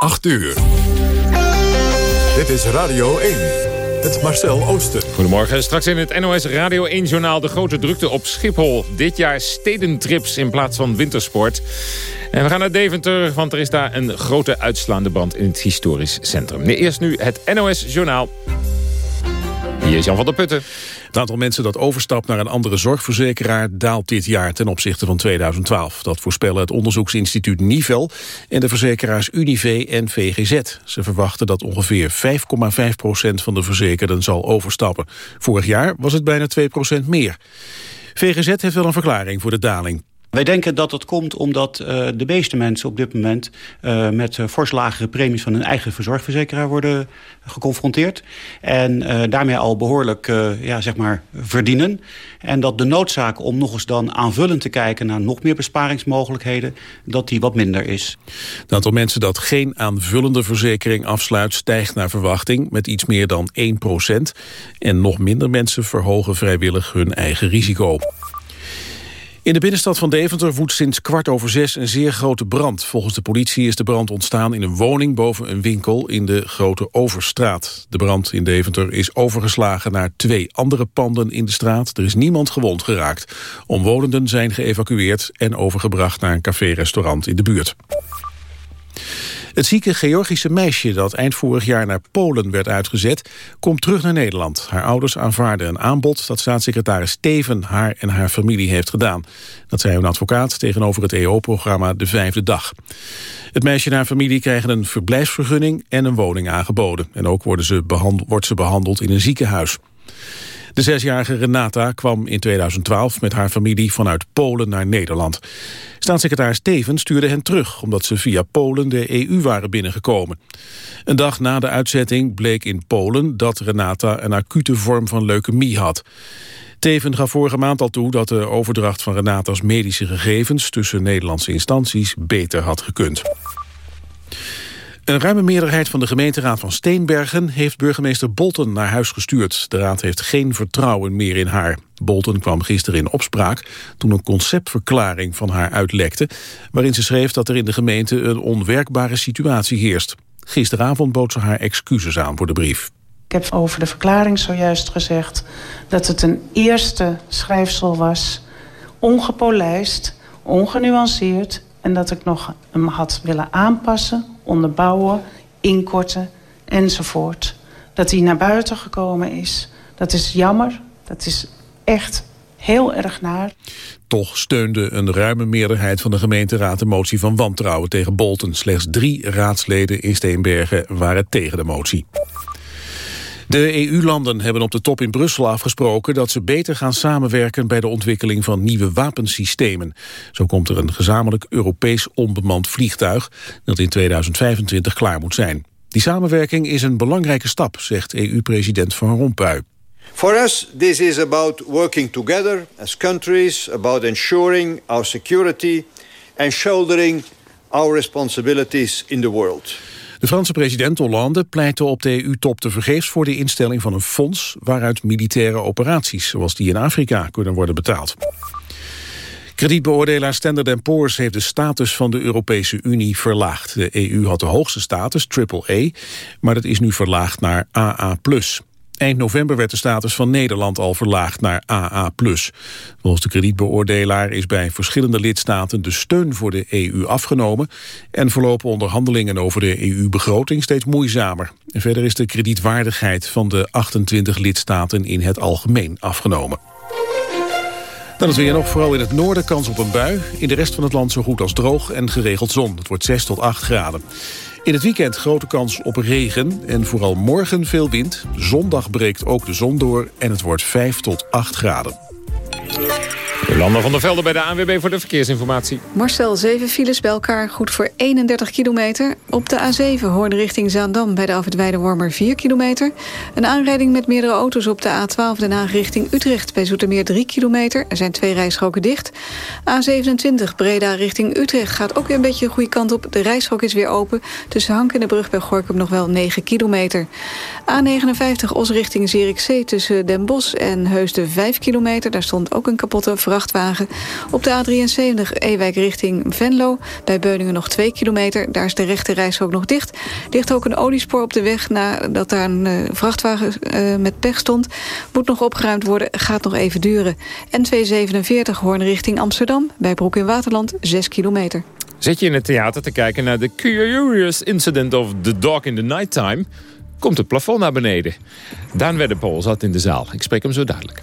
8 uur. Dit is Radio 1. Het Marcel Ooster. Goedemorgen. Straks in het NOS Radio 1-journaal de grote drukte op Schiphol. Dit jaar stedentrips in plaats van wintersport. En we gaan naar Deventer, want er is daar een grote uitslaande brand in het historisch centrum. Eerst nu het NOS-journaal. Hier is Jan van der Putten. Het aantal mensen dat overstapt naar een andere zorgverzekeraar daalt dit jaar ten opzichte van 2012. Dat voorspellen het onderzoeksinstituut Nivel en de verzekeraars Unive en VGZ. Ze verwachten dat ongeveer 5,5 procent van de verzekerden zal overstappen. Vorig jaar was het bijna 2 procent meer. VGZ heeft wel een verklaring voor de daling. Wij denken dat dat komt omdat uh, de meeste mensen op dit moment... Uh, met uh, fors lagere premies van hun eigen verzorgverzekeraar worden geconfronteerd. En daarmee al behoorlijk ja, zeg maar verdienen. En dat de noodzaak om nog eens dan aanvullend te kijken... naar nog meer besparingsmogelijkheden, dat die wat minder is. Het aantal mensen dat geen aanvullende verzekering afsluit... stijgt naar verwachting met iets meer dan 1 procent. En nog minder mensen verhogen vrijwillig hun eigen risico. In de binnenstad van Deventer woedt sinds kwart over zes een zeer grote brand. Volgens de politie is de brand ontstaan in een woning boven een winkel in de Grote Overstraat. De brand in Deventer is overgeslagen naar twee andere panden in de straat. Er is niemand gewond geraakt. Omwonenden zijn geëvacueerd en overgebracht naar een café-restaurant in de buurt. Het zieke Georgische meisje dat eind vorig jaar naar Polen werd uitgezet... komt terug naar Nederland. Haar ouders aanvaarden een aanbod dat staatssecretaris Steven haar en haar familie heeft gedaan. Dat zei een advocaat tegenover het EO-programma De Vijfde Dag. Het meisje en haar familie krijgen een verblijfsvergunning en een woning aangeboden. En ook worden ze wordt ze behandeld in een ziekenhuis. De zesjarige Renata kwam in 2012 met haar familie vanuit Polen naar Nederland. Staatssecretaris Steven stuurde hen terug omdat ze via Polen de EU waren binnengekomen. Een dag na de uitzetting bleek in Polen dat Renata een acute vorm van leukemie had. Teven gaf vorige maand al toe dat de overdracht van Renata's medische gegevens tussen Nederlandse instanties beter had gekund. Een ruime meerderheid van de gemeenteraad van Steenbergen heeft burgemeester Bolten naar huis gestuurd. De raad heeft geen vertrouwen meer in haar. Bolten kwam gisteren in opspraak toen een conceptverklaring van haar uitlekte... waarin ze schreef dat er in de gemeente een onwerkbare situatie heerst. Gisteravond bood ze haar excuses aan voor de brief. Ik heb over de verklaring zojuist gezegd dat het een eerste schrijfsel was... ongepolijst, ongenuanceerd en dat ik nog hem had willen aanpassen, onderbouwen, inkorten enzovoort. Dat hij naar buiten gekomen is, dat is jammer. Dat is echt heel erg naar. Toch steunde een ruime meerderheid van de gemeenteraad de motie van wantrouwen tegen Bolten. Slechts drie raadsleden in Steenbergen waren tegen de motie. De EU-landen hebben op de top in Brussel afgesproken dat ze beter gaan samenwerken bij de ontwikkeling van nieuwe wapensystemen. Zo komt er een gezamenlijk Europees onbemand vliegtuig dat in 2025 klaar moet zijn. Die samenwerking is een belangrijke stap, zegt EU-president Van Rompuy. For us, this is about working together as countries, about ensuring our security and shouldering our responsibilities in the world. De Franse president Hollande pleitte op de EU-top tevergeefs voor de instelling van een fonds waaruit militaire operaties, zoals die in Afrika, kunnen worden betaald. Kredietbeoordelaar Standard Poor's heeft de status van de Europese Unie verlaagd. De EU had de hoogste status, AAA, maar dat is nu verlaagd naar AA+. Eind november werd de status van Nederland al verlaagd naar AA+. Volgens de kredietbeoordelaar is bij verschillende lidstaten de steun voor de EU afgenomen en verlopen onderhandelingen over de EU-begroting steeds moeizamer. verder is de kredietwaardigheid van de 28 lidstaten in het algemeen afgenomen. Dan is weer nog vooral in het noorden kans op een bui. In de rest van het land zo goed als droog en geregeld zon. Het wordt 6 tot 8 graden. In het weekend grote kans op regen en vooral morgen veel wind. Zondag breekt ook de zon door en het wordt 5 tot 8 graden. Jolanda van der Velde bij de ANWB voor de verkeersinformatie. Marcel, 7 files bij elkaar, goed voor 31 kilometer. Op de A7 hoorde richting Zaandam bij de Afwit Wormer 4 kilometer. Een aanrijding met meerdere auto's op de A12 Den Haag richting Utrecht... bij Zoetermeer 3 kilometer. Er zijn twee rijstroken dicht. A27 Breda richting Utrecht gaat ook weer een beetje de goede kant op. De rijstrook is weer open. Tussen Hank en de brug bij Gorkum nog wel 9 kilometer. A59 Os richting Zierikzee tussen Den Bosch en Heusden 5 kilometer. Daar stond ook een kapotte vrachtwagen. Op de A73 Ewijk richting Venlo. Bij Beuningen nog 2 kilometer. Daar is de rechte reis ook nog dicht. Ligt ook een oliespoor op de weg nadat daar een uh, vrachtwagen uh, met pech stond. Moet nog opgeruimd worden, gaat nog even duren. N247 Hoorn richting Amsterdam. Bij Broek in Waterland 6 kilometer. Zit je in het theater te kijken naar de Curious Incident of the Dog in the Nighttime... komt het plafond naar beneden. Daan Wedderpol zat in de zaal. Ik spreek hem zo dadelijk.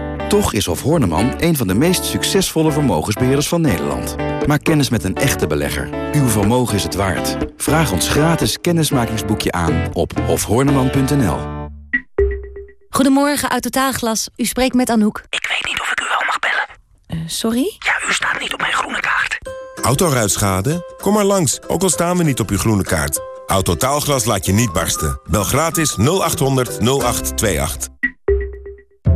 Toch is Hof Horneman een van de meest succesvolle vermogensbeheerders van Nederland. Maak kennis met een echte belegger. Uw vermogen is het waard. Vraag ons gratis kennismakingsboekje aan op hofhorneman.nl. Goedemorgen, uit Totaalglas. U spreekt met Anouk. Ik weet niet of ik u wel mag bellen. Uh, sorry? Ja, u staat niet op mijn groene kaart. Autoruitschade? Kom maar langs, ook al staan we niet op uw groene kaart. Autotaalglas laat je niet barsten. Bel gratis 0800 0828.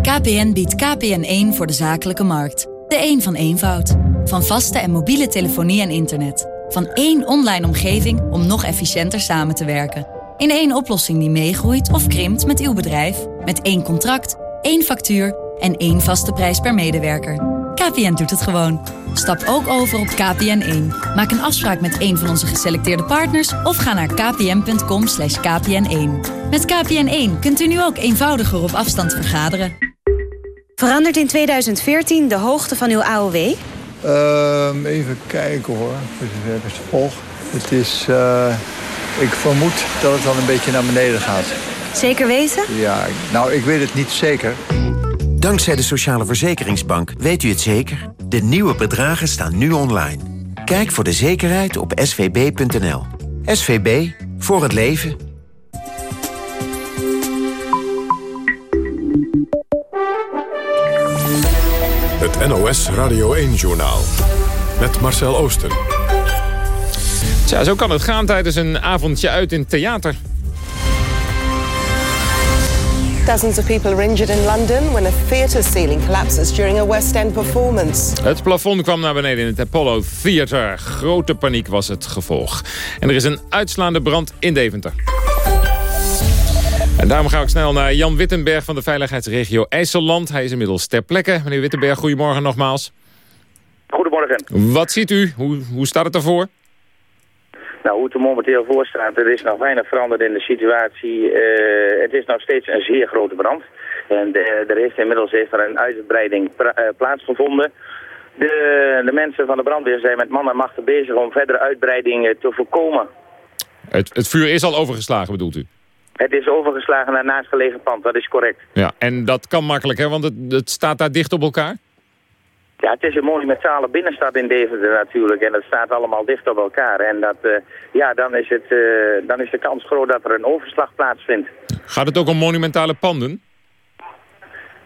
KPN biedt KPN1 voor de zakelijke markt. De een van eenvoud. Van vaste en mobiele telefonie en internet. Van één online omgeving om nog efficiënter samen te werken. In één oplossing die meegroeit of krimpt met uw bedrijf. Met één contract, één factuur en één vaste prijs per medewerker. KPN doet het gewoon. Stap ook over op KPN1. Maak een afspraak met een van onze geselecteerde partners... of ga naar kpn.com kpn1. Met KPN1 kunt u nu ook eenvoudiger op afstand vergaderen. Verandert in 2014 de hoogte van uw AOW? Uh, even kijken hoor, voor zover ik het volg. Het is, uh, ik vermoed dat het dan een beetje naar beneden gaat. Zeker weten? Ja, nou ik weet het niet zeker. Dankzij de Sociale Verzekeringsbank weet u het zeker. De nieuwe bedragen staan nu online. Kijk voor de zekerheid op svb.nl. SVB, voor het leven. Het NOS Radio 1-journaal. Met Marcel Oosten. Tja, zo kan het gaan tijdens een avondje uit in theater. Dozens of people are injured in London when a theatre ceiling collapses during a West End performance. Het plafond kwam naar beneden in het Apollo Theater. Grote paniek was het gevolg. En er is een uitslaande brand in Deventer. En daarom ga ik snel naar Jan Wittenberg van de veiligheidsregio IJsseland. Hij is inmiddels ter plekke. Meneer Wittenberg, goedemorgen nogmaals. Goedemorgen. Wat ziet u? Hoe, hoe staat het ervoor? Nou, hoe het er momenteel voor staat, er is nog weinig veranderd in de situatie. Uh, het is nog steeds een zeer grote brand. En de, er heeft inmiddels heeft er een uitbreiding uh, plaatsgevonden. De, de, mensen van de brandweer zijn met man en machten bezig om verdere uitbreiding te voorkomen. Het, het vuur is al overgeslagen, bedoelt u? Het is overgeslagen naar naastgelegen pand, dat is correct. Ja, en dat kan makkelijk, hè? Want het, het staat daar dicht op elkaar? Ja, het is een monumentale binnenstad in Deventer natuurlijk. En het staat allemaal dicht op elkaar. En dat, uh, ja, dan, is het, uh, dan is de kans groot dat er een overslag plaatsvindt. Gaat het ook om monumentale panden?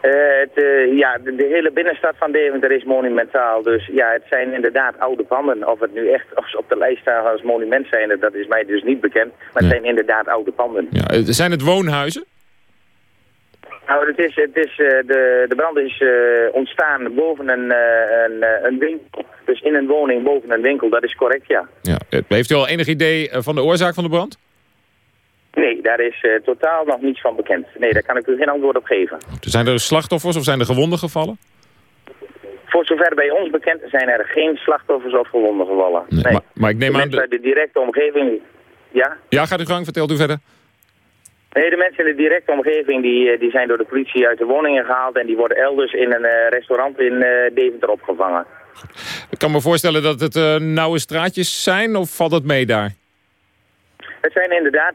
Uh, het, ja, de, de, hele binnenstad van Deventer is monumentaal. Dus ja, het zijn inderdaad oude panden. Of het nu echt of ze op de lijst staan als monument zijn, dat is mij dus niet bekend. Maar het ja. zijn inderdaad oude panden. Ja, zijn het woonhuizen? Nou, het is, het is, uh, de, de brand is uh, ontstaan boven een, uh, een, een, winkel. Dus in een woning boven een winkel, dat is correct, ja. ja. Heeft u al enig idee van de oorzaak van de brand? Nee, daar is totaal nog niets van bekend. Nee, daar kan ik u geen antwoord op geven. Zijn er slachtoffers of zijn er gewonden gevallen? Voor zover bij ons bekend zijn er geen slachtoffers of gewonden gevallen. Nee, nee. Maar, maar, ik neem aan... De... de directe omgeving... Ja? Ja, gaat u gang, vertelt u verder. Nee, de mensen in de directe omgeving die, die zijn door de politie uit de woningen gehaald... en die worden elders in een uh, restaurant in uh, Deventer opgevangen. Ik kan me voorstellen dat het uh, nauwe straatjes zijn, of valt het mee daar? Het zijn inderdaad,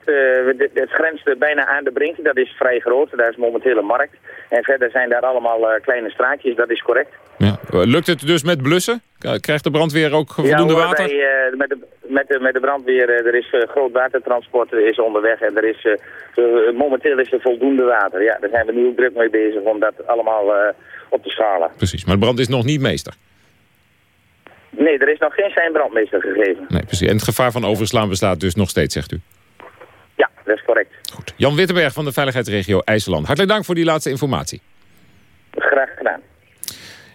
het grenst bijna aan de brink, dat is vrij groot, daar is momenteel een markt. En verder zijn daar allemaal kleine straatjes, dat is correct. Ja. Lukt het dus met blussen? Krijgt de brandweer ook voldoende ja, water? Wij, met, de, met, de, met de brandweer, er is groot watertransport is onderweg en er is, momenteel is er voldoende water. Ja, daar zijn we nu ook druk mee bezig om dat allemaal op te schalen. Precies, maar de brand is nog niet meester. Nee, er is nog geen zijn brandmeester gegeven. Nee, precies. En het gevaar van overslaan bestaat dus nog steeds, zegt u? Ja, dat is correct. Goed. Jan Wittenberg van de Veiligheidsregio IJsseland. Hartelijk dank voor die laatste informatie. Graag gedaan.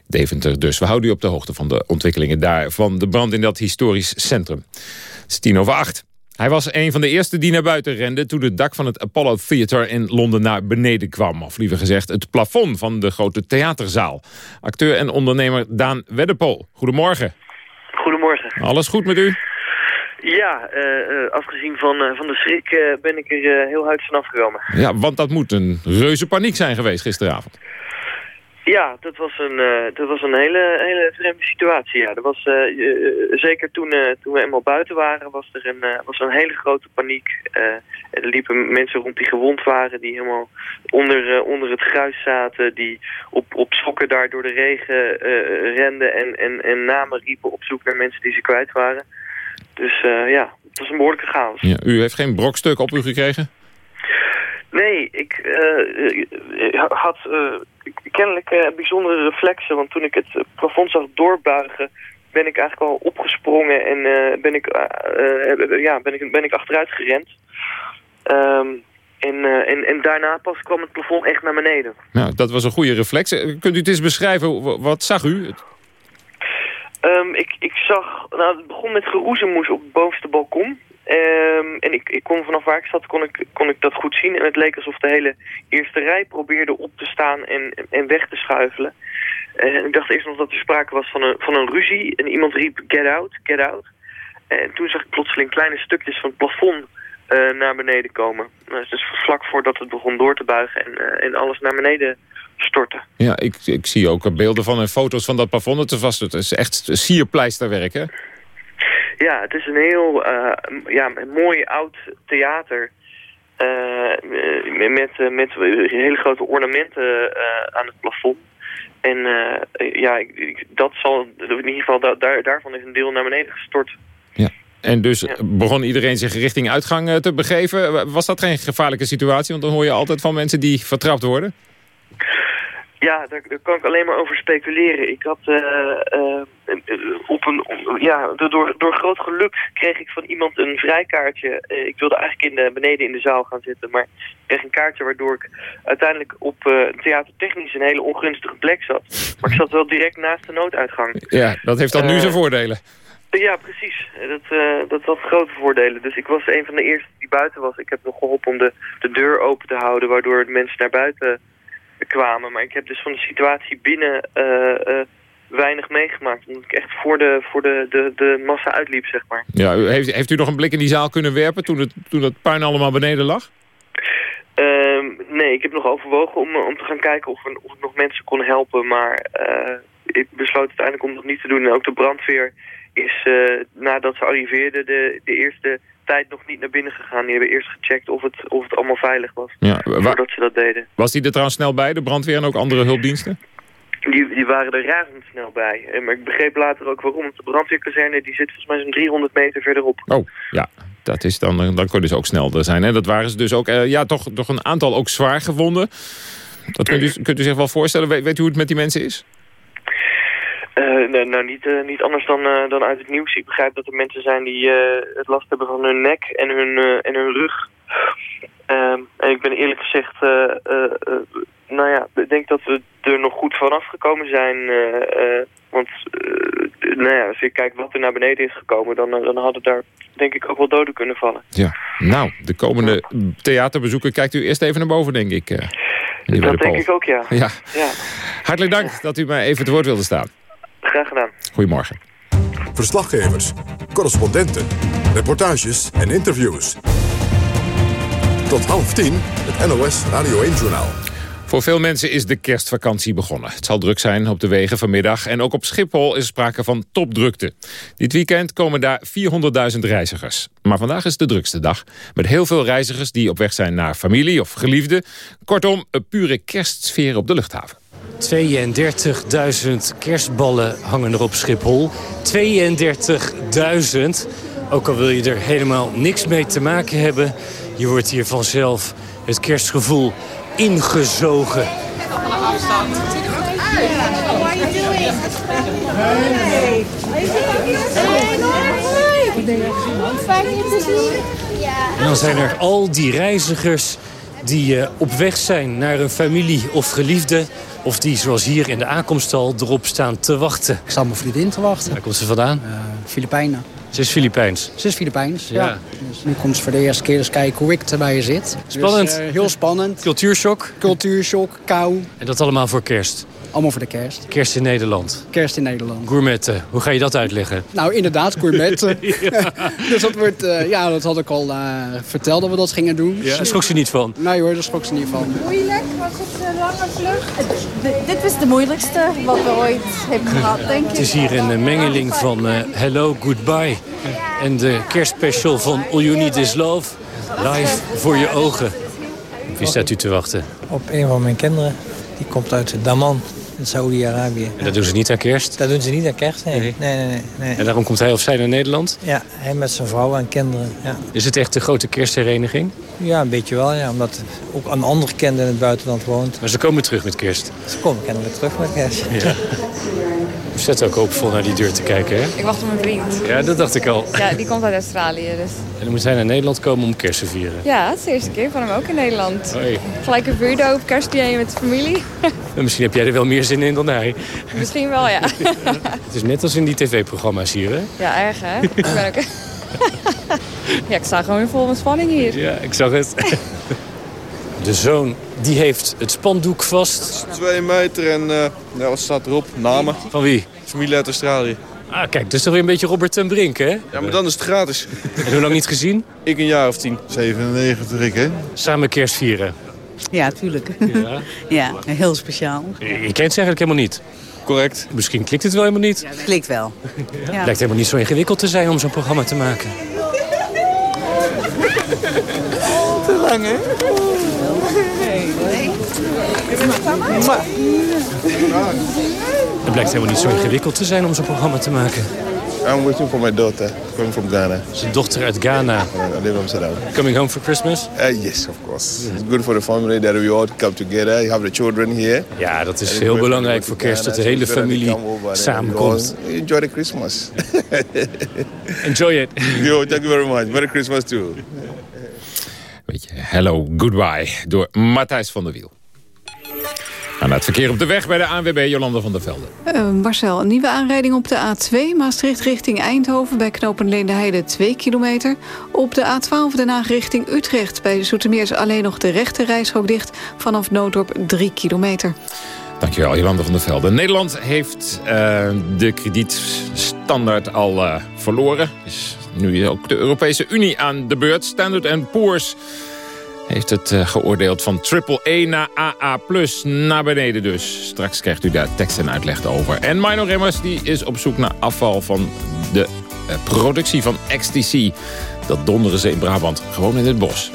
Deventer dus. We houden u op de hoogte van de ontwikkelingen daar... van de brand in dat historisch centrum. Het is tien over acht. Hij was een van de eerste die naar buiten rende... toen het dak van het Apollo Theater in Londen naar beneden kwam. Of liever gezegd het plafond van de grote theaterzaal. Acteur en ondernemer Daan Weddepool. Goedemorgen. Goedemorgen. Alles goed met u? Ja, uh, afgezien van, uh, van de schrik uh, ben ik er heel hard van afgekomen. Ja, want dat moet een reuze paniek zijn geweest gisteravond. Ja, dat was een, dat was een hele, hele vreemde situatie. Ja. Er was, zeker toen, toen we eenmaal buiten waren, was er een, was een hele grote paniek. er liepen mensen rond die gewond waren, die helemaal onder, onder het gruis zaten, die op, op sokken daar door de regen renden en, en, en namen riepen op zoek naar mensen die ze kwijt waren. Dus ja, het was een behoorlijke chaos. Ja, u heeft geen brokstuk op u gekregen? Nee, ik uh, had kennelijk bijzondere reflexen. Want toen ik het plafond zag doorbuigen, ben ik eigenlijk al opgesprongen en ben, ik, ja, ben, ik, ben ik achteruit gerend. Um, en, en, en daarna pas kwam het plafond echt naar beneden. Nou, dat was een goede reflex. Kunt u het eens beschrijven? Wat zag u? Um, ik, ik zag, nou het begon met geroezemoes op het bovenste balkon. Um, en ik, ik kon vanaf waar ik zat, kon ik, kon ik dat goed zien. En het leek alsof de hele eerste rij probeerde op te staan en, en weg te schuifelen. En ik dacht eerst nog dat er sprake was van een, van een ruzie. En iemand riep, get out, get out. En toen zag ik plotseling kleine stukjes van het plafond uh, naar beneden komen. Dus vlak voordat het begon door te buigen en, en alles naar beneden storten. Ja, ik, ik zie ook beelden van en foto's van dat plafond. Het is echt sierpleisterwerk, hè? Ja, het is een heel uh, ja, een mooi oud theater. Uh, met, met hele grote ornamenten aan het plafond. En ja, ik, dat zal, in ieder geval, daar, daarvan is een deel naar beneden gestort. Ja. En dus ja. begon iedereen zich richting uitgang te begeven. Was dat geen gevaarlijke situatie? Want dan hoor je altijd van mensen die vertrapt worden. Ja, daar, daar, kan ik alleen maar over speculeren. Ik had uh, uh, op een, ja, door, door groot geluk kreeg ik van iemand een vrijkaartje. Uh, ik wilde eigenlijk in de, beneden in de zaal gaan zitten, maar ik kreeg een kaartje waardoor ik uiteindelijk op theatertechnisch een hele ongunstige plek zat. Maar ik zat wel direct naast de nooduitgang. Ja, dat heeft dan nu zijn voordelen. Ja, precies. Dat, dat had grote voordelen. Dus ik was een van de eerste die buiten was. Ik heb nog geholpen om de, de deur open te houden, waardoor mensen naar buiten kwamen. Maar ik heb dus van de situatie binnen uh, uh, weinig meegemaakt. Omdat ik echt voor de, voor de, de, de massa uitliep, zeg maar. Ja, heeft, heeft u nog een blik in die zaal kunnen werpen toen het, toen het puin allemaal beneden lag? Uh, nee, ik heb nog overwogen om, om te gaan kijken of, of ik nog mensen kon helpen. Maar ik besloot uiteindelijk om dat niet te doen. En ook de brandweer is, nadat ze arriveerden, de, de eerste tijd nog niet naar binnen gegaan. Die hebben eerst gecheckt of het, of het allemaal veilig was. Ja, voordat ze dat deden. Was die er trouwens snel bij, de brandweer en ook andere hulpdiensten? Die, die waren er razendsnel bij. Maar ik begreep later ook waarom. Want de brandweerkazerne die zit volgens mij zo'n 300 meter verderop. Oh, ja. Dat is dan, dan kon dus ook snel zijn. Hè? Dat waren ze dus ook, uh, ja, toch, toch een aantal ook zwaar gewonden. Dat kunt u, kunt u zich wel voorstellen. Weet, weet u hoe het met die mensen is? Uh, nee, nou, niet, uh, niet anders dan, uh, dan uit het nieuws. Ik begrijp dat er mensen zijn die het last hebben van hun nek en hun, en hun rug. Ehm, en ik ben eerlijk gezegd, nou ja, ik denk dat we er nog goed vanaf gekomen zijn. want, nou ja, als je kijkt wat er naar beneden is gekomen, dan, dan hadden daar denk ik ook wel doden kunnen vallen. Ja, nou, de komende theaterbezoeken kijkt u eerst even naar boven, denk ik. dat denk ik ook, ja. ja. ja. Hartelijk dank dat u mij even het woord wilde staan. Graag gedaan. Goedemorgen. Verslaggevers, correspondenten, reportages en interviews. Tot half tien, het NOS Radio 1-journaal. Voor veel mensen is de kerstvakantie begonnen. Het zal druk zijn op de wegen vanmiddag. En ook op Schiphol is sprake van topdrukte. Dit weekend komen daar 400.000 reizigers. Maar vandaag is de drukste dag. Met heel veel reizigers die op weg zijn naar familie of geliefden. Kortom, een pure kerstsfeer op de luchthaven. 32.000 kerstballen hangen er op Schiphol. 32.000. Ook al wil je er helemaal niks mee te maken hebben... je wordt hier vanzelf het kerstgevoel ingezogen. En dan zijn er al die reizigers die eh, op weg zijn naar een familie of geliefde... of die, zoals hier in de aankomsthal, erop staan te wachten. Ik sta mijn vriendin te wachten. Waar komt ze vandaan? Filipijnen. Ze is Filipijns. Ze is Filipijns, ja. Ja. Dus nu komt ze voor de eerste keer eens kijken hoe ik erbij zit. Spannend. Dus, eh, heel spannend. Cultuurshock. Cultuurshock, kou. En dat allemaal voor kerst. Allemaal voor de kerst. Kerst in Nederland. Kerst in Nederland. Gourmetten. Hoe ga je dat uitleggen? Nou, inderdaad, gourmetten. dus dat wordt, eh, ja, dat had ik al eh, verteld dat we dat gingen doen. Ja, daar schrok ze niet van. Nee hoor, daar schrok ze niet van. Moeilijk? Was het een lange vlucht? Dit was de moeilijkste wat we ooit hebben gehad, denk ik. Het is hier een eh, mengeling van eh, Hello, Goodbye... en de kerstspecial van All You Need Is Love... live voor je ogen. Wie staat u te wachten? Op een van mijn kinderen. Die komt uit Daman in Saoedi-Arabië. En dat doen ze niet aan kerst? Dat doen ze niet aan kerst, nee. Nee, nee, nee. nee. En daarom komt hij of zij naar Nederland? Ja, hij met zijn vrouw en kinderen. Ja. Is het echt de grote kersthereniging? ja, een beetje wel, ja. Omdat ook een ander kind in het buitenland woont. Maar ze komen terug met kerst. Ze komen kennelijk terug met kerst. Ja. Zet ook hoopvol naar die deur te kijken, hè? Ik wacht op mijn vriend. Ja, dat dacht ik al. Ja, die komt uit Australië, dus... En dan moet hij naar Nederland komen om kerst te vieren. Ja, het is de eerste keer van hem ook in Nederland. Hoi. Gelijk een vuurdoop, kerstdiner met de familie. En misschien heb jij er wel meer zin in dan hij. Misschien wel, ja. Het is net als in die tv-programma's hier, hè? Ja, erg hè? Ik ben ook... ja, ik sta gewoon weer vol met spanning hier. Ja, ik zag het. De zoon, die heeft het spandoek vast. Twee meter en eh, ja, wat staat erop? Namen. Van wie? Familie uit Australië. Ah, kijk, dat is toch weer een beetje Robert ten Brink, hè? Ja, maar dan is het gratis. En hoe lang niet gezien? Ik een jaar of tien. 97, ik, hè? Samen kerst vieren. Ja, tuurlijk. Ja. ja, heel speciaal. Je kent ze eigenlijk helemaal niet. Correct. Misschien klikt het wel helemaal niet. Het klikt wel. Het lijkt helemaal niet zo ingewikkeld te zijn om zo'n programma te maken. Te lang, hè? Het blijkt helemaal niet zo ingewikkeld te zijn om zo'n programma te maken. I'm waiting for my daughter, coming from Ghana. Zijn dochter uit Ghana. I live in Amsterdam. Coming home for Christmas? Uh, yes, of course. It's good for the family that we all come together. You have the children here. Ja, dat is heel belangrijk voor kerst dat de hele familie samenkomt. Enjoy the Christmas. Enjoy it. Yo, thank you very much. Merry Christmas too. Beetje Hello Goodbye door Matthijs van der Wiel. En het verkeer op de weg bij de ANWB Jolanda van der Velde. Uh, Marcel, een nieuwe aanrijding op de A2 Maastricht richting Eindhoven... bij knopen Leende 2 kilometer. Op de A12 Den Haag richting Utrecht bij Zoetermeer... is alleen nog de rechte rijstrook dicht vanaf Noodorp 3 kilometer. Dankjewel, Jolanda van der Velde. Nederland heeft uh, de kredietstandaard al uh, verloren. Is nu ook de Europese Unie aan de beurt. Standard Poor's heeft het uh, geoordeeld van AAA naar AA+, naar beneden dus. Straks krijgt u daar tekst en uitleg over. En Mino Remmers die is op zoek naar afval van de uh, productie van XTC. Dat donderen ze in Brabant gewoon in het bos.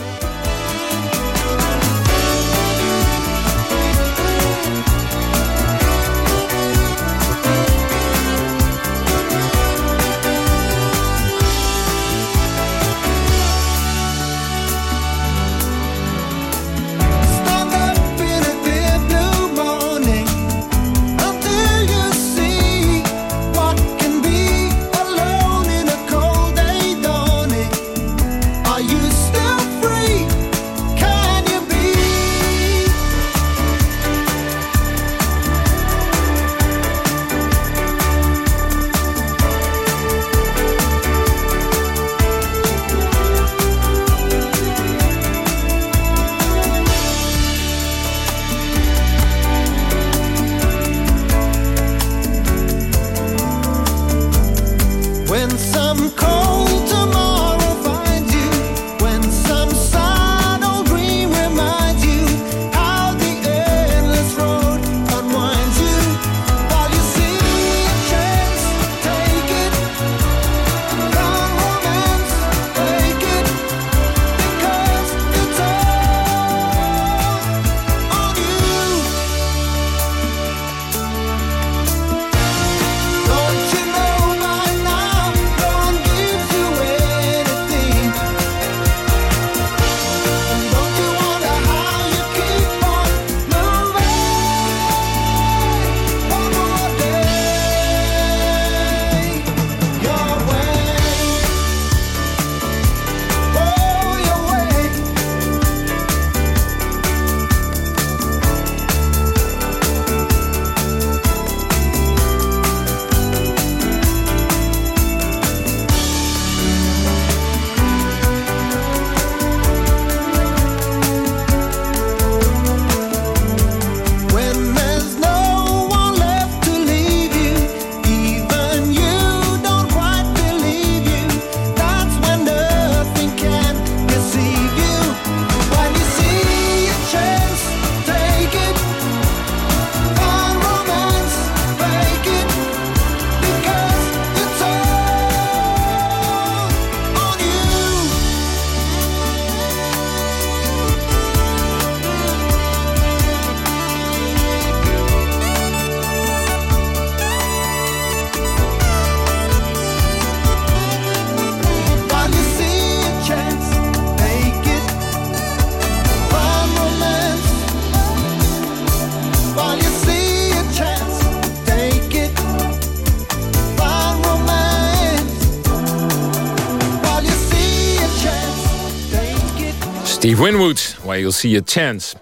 Why You'll See a Chance.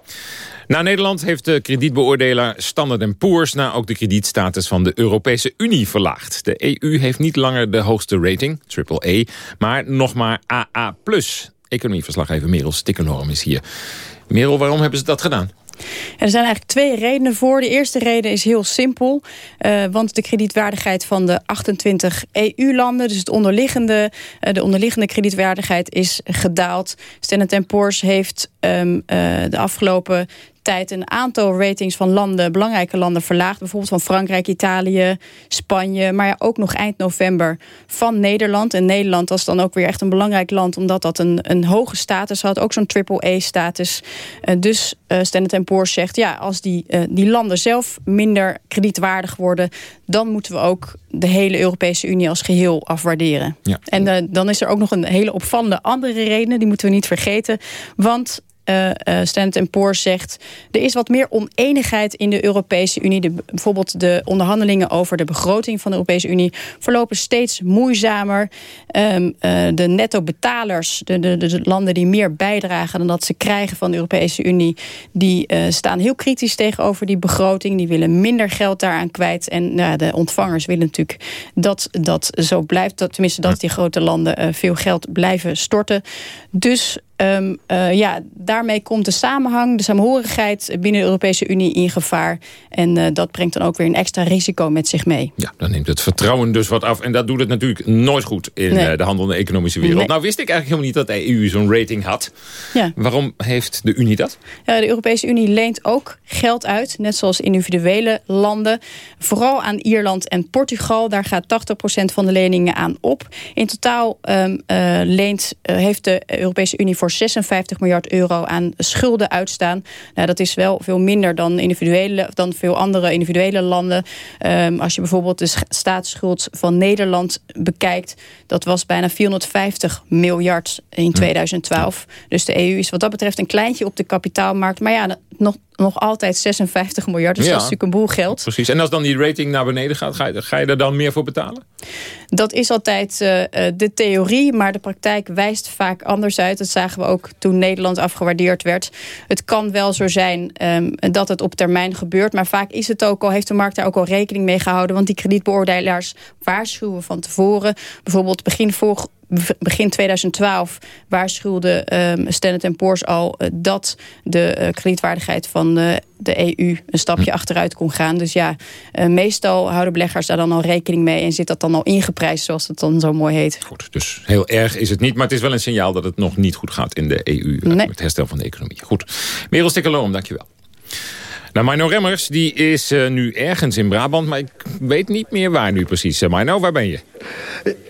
Na Nederland heeft de kredietbeoordelaar Standard Poor's... na ook de kredietstatus van de Europese Unie verlaagd. De EU heeft niet langer de hoogste rating, AAA, maar nog maar AA+. Economieverslaggever Merel Stikkenhorm is hier. Merel, waarom hebben ze dat gedaan? Er zijn eigenlijk twee redenen voor. De eerste reden is heel simpel. Uh, want de kredietwaardigheid van de 28 EU-landen... dus het onderliggende, uh, de onderliggende kredietwaardigheid is gedaald. Standard Poor's heeft um, uh, de afgelopen tijd een aantal ratings van landen, belangrijke landen verlaagd. Bijvoorbeeld van Frankrijk, Italië, Spanje. Maar ja, ook nog eind november van Nederland. En Nederland was dan ook weer echt een belangrijk land... omdat dat een, een hoge status had. Ook zo'n triple-A-status. Uh, dus uh, Standard Poor's zegt... ja, als die, uh, die landen zelf minder kredietwaardig worden... dan moeten we ook de hele Europese Unie als geheel afwaarderen. Ja. En dan is er ook nog een hele opvallende andere reden. Die moeten we niet vergeten. Want uh, uh, Standard Poor's zegt... er is wat meer oneenigheid in de Europese Unie. De, bijvoorbeeld de onderhandelingen over de begroting van de Europese Unie... verlopen steeds moeizamer. Um, uh, de netto-betalers, de, de, de, landen die meer bijdragen... dan dat ze krijgen van de Europese Unie... die staan heel kritisch tegenover die begroting. Die willen minder geld daaraan kwijt. En nou, de ontvangers willen natuurlijk dat dat zo blijft. Dat, tenminste, dat die grote landen veel geld blijven storten. Dus Um, uh, ja, daarmee komt de samenhang, de samenhorigheid binnen de Europese Unie in gevaar. En uh, dat brengt dan ook weer een extra risico met zich mee. Ja, dan neemt het vertrouwen dus wat af. En dat doet het natuurlijk nooit goed in nee. uh, de handel en de economische wereld. Nee. Nou wist ik eigenlijk helemaal niet dat de EU zo'n rating had. Ja. Waarom heeft de Unie dat? de Europese Unie leent ook geld uit, net zoals individuele landen. Vooral aan Ierland en Portugal. Daar gaat 80% van de leningen aan op. In totaal um, leent, heeft de Europese Unie voor 56 miljard euro aan schulden uitstaan. Nou, dat is wel veel minder dan, individuele, dan veel andere individuele landen. Um, als je bijvoorbeeld de staatsschuld van Nederland bekijkt... dat was bijna 450 miljard in 2012. Dus de EU is wat dat betreft een kleintje op de kapitaalmarkt. Maar ja, nog nog altijd 56 miljard. Dus ja, dat is natuurlijk een boel geld. Precies. En als dan die rating naar beneden gaat, ga je, ga je er dan meer voor betalen? Dat is altijd uh, de theorie, maar de praktijk wijst vaak anders uit. Dat zagen we ook toen Nederland afgewaardeerd werd. Het kan wel zo zijn um, dat het op termijn gebeurt. Maar vaak is het ook al, heeft de markt daar ook al rekening mee gehouden. Want die kredietbeoordelaars waarschuwen van tevoren. Bijvoorbeeld begin vorig begin 2012 waarschuwde um, Standard Poor's al uh, dat de uh, kredietwaardigheid van uh, de EU een stapje hm. achteruit kon gaan. Dus ja, meestal houden beleggers daar dan al rekening mee en zit dat dan al ingeprijsd, zoals het dan zo mooi heet. Goed, dus heel erg is het niet, maar het is wel een signaal dat het nog niet goed gaat in de EU. Nee. Het herstel van de economie. Goed. Merel Stikkeloom, dankjewel. Nou, Mino Remmers die is uh, nu ergens in Brabant, maar ik weet niet meer waar nu precies. Uh, Mino, waar ben je?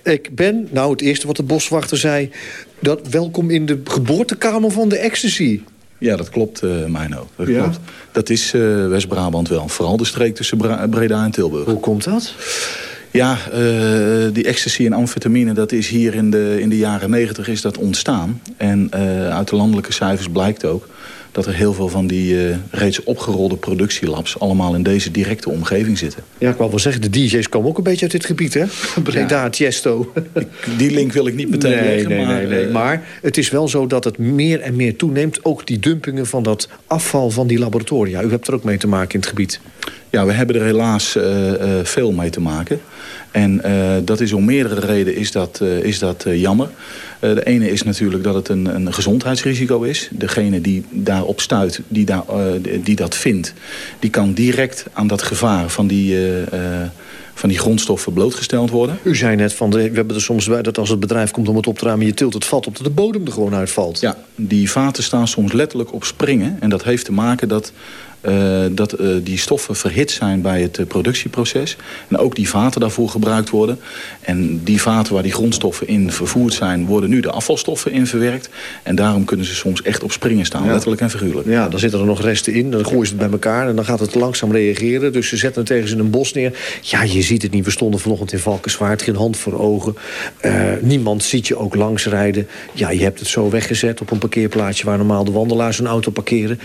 Ik ben, nou het eerste wat de boswachter zei... dat welkom in de geboortekamer van de ecstasy. Ja, dat klopt, uh, Mino. Dat, ja? klopt. dat is uh, West-Brabant wel. Vooral de streek tussen Bra Breda en Tilburg. Hoe komt dat? Ja, uh, die ecstasy en amfetamine, dat is hier in de, in de jaren negentig is dat ontstaan. En uh, uit de landelijke cijfers blijkt ook dat er heel veel van die uh, reeds opgerolde productielabs... allemaal in deze directe omgeving zitten. Ja, ik wou wel zeggen, de DJ's komen ook een beetje uit dit gebied, hè? Breda, Tiesto. die link wil ik niet meteen nee, leggen, nee, maar... Nee, nee. maar het is wel zo dat het meer en meer toeneemt. Ook die dumpingen van dat afval van die laboratoria. U hebt er ook mee te maken in het gebied. Ja, we hebben er helaas uh, uh, veel mee te maken. En uh, dat is om meerdere redenen is dat, is dat jammer. Uh, de ene is natuurlijk dat het een, een gezondheidsrisico is. Degene die daarop stuit, die, daar, uh, die dat vindt... die kan direct aan dat gevaar van die, uh, van die grondstoffen blootgesteld worden. U zei net, van de, we hebben er soms bij dat als het bedrijf komt om het op te ruimen... je tilt het vat op dat de bodem er gewoon uitvalt. Ja, die vaten staan soms letterlijk op springen. En dat heeft te maken dat uh, dat uh, die stoffen verhit zijn bij het uh, productieproces. En ook die vaten daarvoor gebruikt worden. En die vaten waar die grondstoffen in vervoerd zijn... worden nu de afvalstoffen in verwerkt. En daarom kunnen ze soms echt op springen staan, ja. letterlijk en figuurlijk. Ja, dan zitten er nog resten in. Dan gooien ze het bij elkaar en dan gaat het langzaam reageren. Dus ze zetten het tegen ze in een bos neer. Ja, je ziet het niet. We stonden vanochtend in Valkenswaard, geen hand voor ogen. niemand ziet je ook langsrijden. Ja, je hebt het zo weggezet op een parkeerplaatsje... waar normaal de wandelaars hun auto parkeren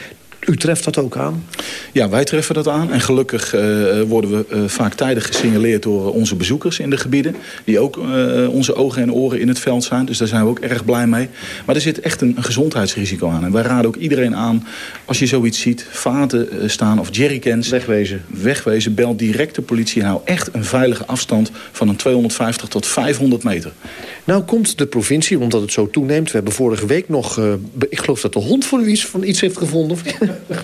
U treft dat ook aan? Ja, wij treffen dat aan. En gelukkig uh, worden we uh, vaak tijdig gesignaleerd door onze bezoekers in de gebieden. Die ook uh, onze ogen en oren in het veld zijn. Dus daar zijn we ook erg blij mee. Maar er zit echt een, een gezondheidsrisico aan. En wij raden ook iedereen aan, als je zoiets ziet, vaten staan of jerrycans. Wegwezen. Wegwezen. Bel direct de politie. En hou echt een veilige afstand van een 250 tot 500 meter. Nou komt de provincie, omdat het zo toeneemt. We hebben vorige week nog, ik geloof dat de hond voor u iets, van iets heeft gevonden.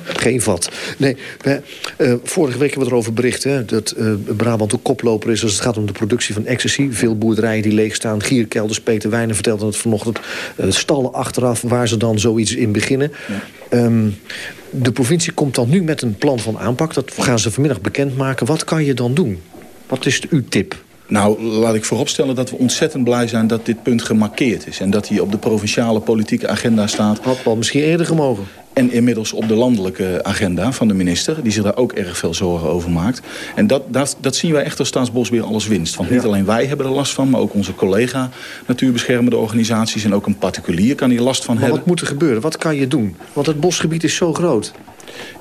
Geen vat. Nee, we, uh, vorige week hebben we erover bericht... Hè, dat uh, Brabant de koploper is als het gaat om de productie van ecstasy. Veel boerderijen die leegstaan, gierkelders. Peter Wijnen vertelde het vanochtend. Uh, stallen achteraf waar ze dan zoiets in beginnen. Ja. Um, de provincie komt dan nu met een plan van aanpak. Dat gaan ze vanmiddag bekendmaken. Wat kan je dan doen? Wat is uw tip? Nou, laat ik vooropstellen dat we ontzettend blij zijn dat dit punt gemarkeerd is. En dat hij op de provinciale politieke agenda staat. Had wel misschien eerder gemogen. En inmiddels op de landelijke agenda van de minister... die zich daar ook erg veel zorgen over maakt. En dat, dat, dat zien wij echt als Staatsbosbeheer alles winst. Want niet ja. alleen wij hebben er last van... maar ook onze collega natuurbeschermende organisaties... en ook een particulier kan hier last van maar hebben. wat moet er gebeuren? Wat kan je doen? Want het bosgebied is zo groot.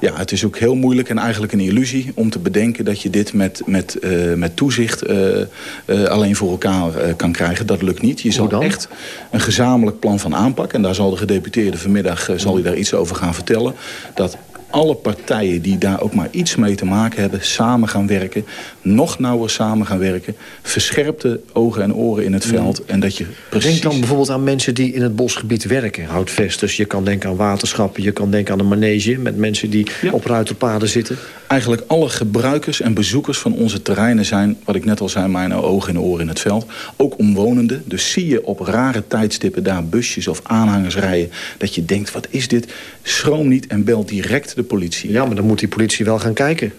Ja, het is ook heel moeilijk en eigenlijk een illusie om te bedenken... dat je dit met, met, uh, met toezicht uh, uh, alleen voor elkaar kan krijgen. Dat lukt niet. Je zal echt een gezamenlijk plan van aanpak... en daar zal de gedeputeerde vanmiddag zal hij daar iets over gaan vertellen... dat alle partijen die daar ook maar iets mee te maken hebben... samen gaan werken, nog nauwer samen gaan werken... verscherpte ogen en oren in het veld. Mm. En dat je precies... Denk dan bijvoorbeeld aan mensen die in het bosgebied werken. Houtvesters, je kan denken aan waterschappen... je kan denken aan een manege met mensen die ja. op ruiterpaden zitten. Eigenlijk alle gebruikers en bezoekers van onze terreinen zijn... wat ik net al zei, mijn ogen en oren in het veld. Ook omwonenden. Dus zie je op rare tijdstippen daar busjes of aanhangers rijden... dat je denkt, wat is dit? Schroom niet en bel direct de politie. Ja, maar dan moet die politie wel gaan kijken.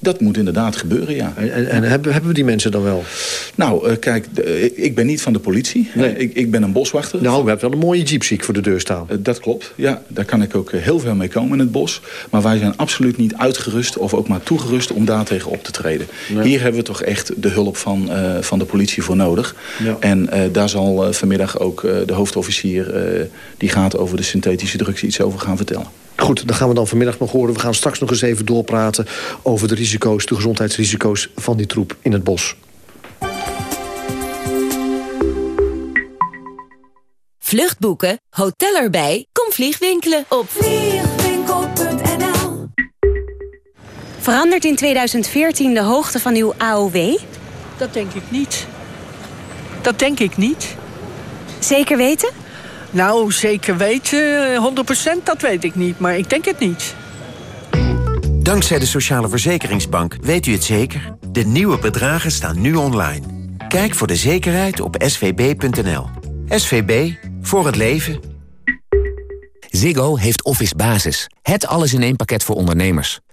Dat moet inderdaad gebeuren, ja. En, en, en hebben, hebben we die mensen dan wel? Nou, uh, kijk, de, ik, ben niet van de politie. Nee. Ik, ik ben een boswachter. Nou, we hebben wel een mooie jeepziek voor de deur staan. Uh, dat klopt, ja. Daar kan ik ook heel veel mee komen in het bos. Maar wij zijn absoluut niet uitgerust of ook maar toegerust om daartegen op te treden. Nee. Hier hebben we toch echt de hulp van, uh, van de politie voor nodig. Ja. En daar zal vanmiddag ook de hoofdofficier... die gaat over de synthetische drugs iets over gaan vertellen. Goed, dan gaan we dan vanmiddag nog horen. We gaan straks nog eens even doorpraten over de risico's, de gezondheidsrisico's van die troep in het bos. Vluchtboeken, hotel erbij, kom vliegwinkelen op vliegwinkel.nl Verandert in 2014 de hoogte van uw AOW? Dat denk ik niet. Dat denk ik niet. Zeker weten? Nou, zeker weten, 100% dat weet ik niet, maar ik denk het niet. Dankzij de Sociale Verzekeringsbank weet u het zeker. De nieuwe bedragen staan nu online. Kijk voor de zekerheid op svb.nl. SVB, voor het leven. Ziggo heeft Office Basis. Het alles in één pakket voor ondernemers.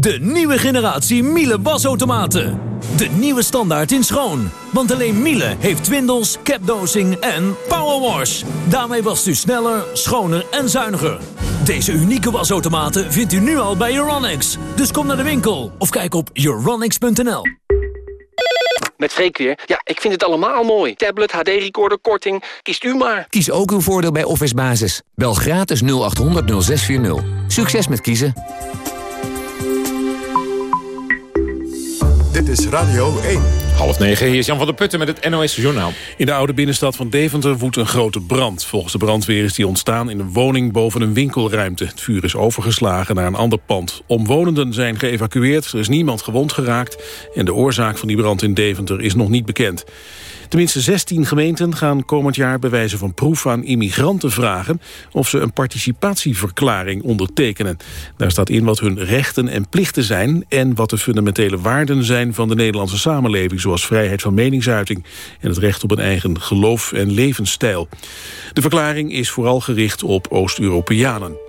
De nieuwe generatie Miele wasautomaten. De nieuwe standaard in schoon. Want alleen Miele heeft twindels, capdosing en powerwash. Daarmee wast u sneller, schoner en zuiniger. Deze unieke wasautomaten vindt u nu al bij Euronics. Dus kom naar de winkel of kijk op euronics.nl. Met Freek weer. Ja, ik vind het allemaal mooi. Tablet, HD-recorder, korting. Kiest u maar. Kies ook uw voordeel bij Office Basis. Bel gratis 0800 0640. Succes met kiezen. Dit is Radio 1. Half negen, hier is Jan van der Putten met het NOS Journaal. In de oude binnenstad van Deventer woedt een grote brand. Volgens de brandweer is die ontstaan in een woning boven een winkelruimte. Het vuur is overgeslagen naar een ander pand. Omwonenden zijn geëvacueerd, er is niemand gewond geraakt... en de oorzaak van die brand in Deventer is nog niet bekend. Tenminste 16 gemeenten gaan komend jaar bij wijze van proef aan immigranten vragen of ze een participatieverklaring ondertekenen. Daar staat in wat hun rechten en plichten zijn en wat de fundamentele waarden zijn van de Nederlandse samenleving, zoals vrijheid van meningsuiting en het recht op een eigen geloof en levensstijl. De verklaring is vooral gericht op Oost-Europeanen.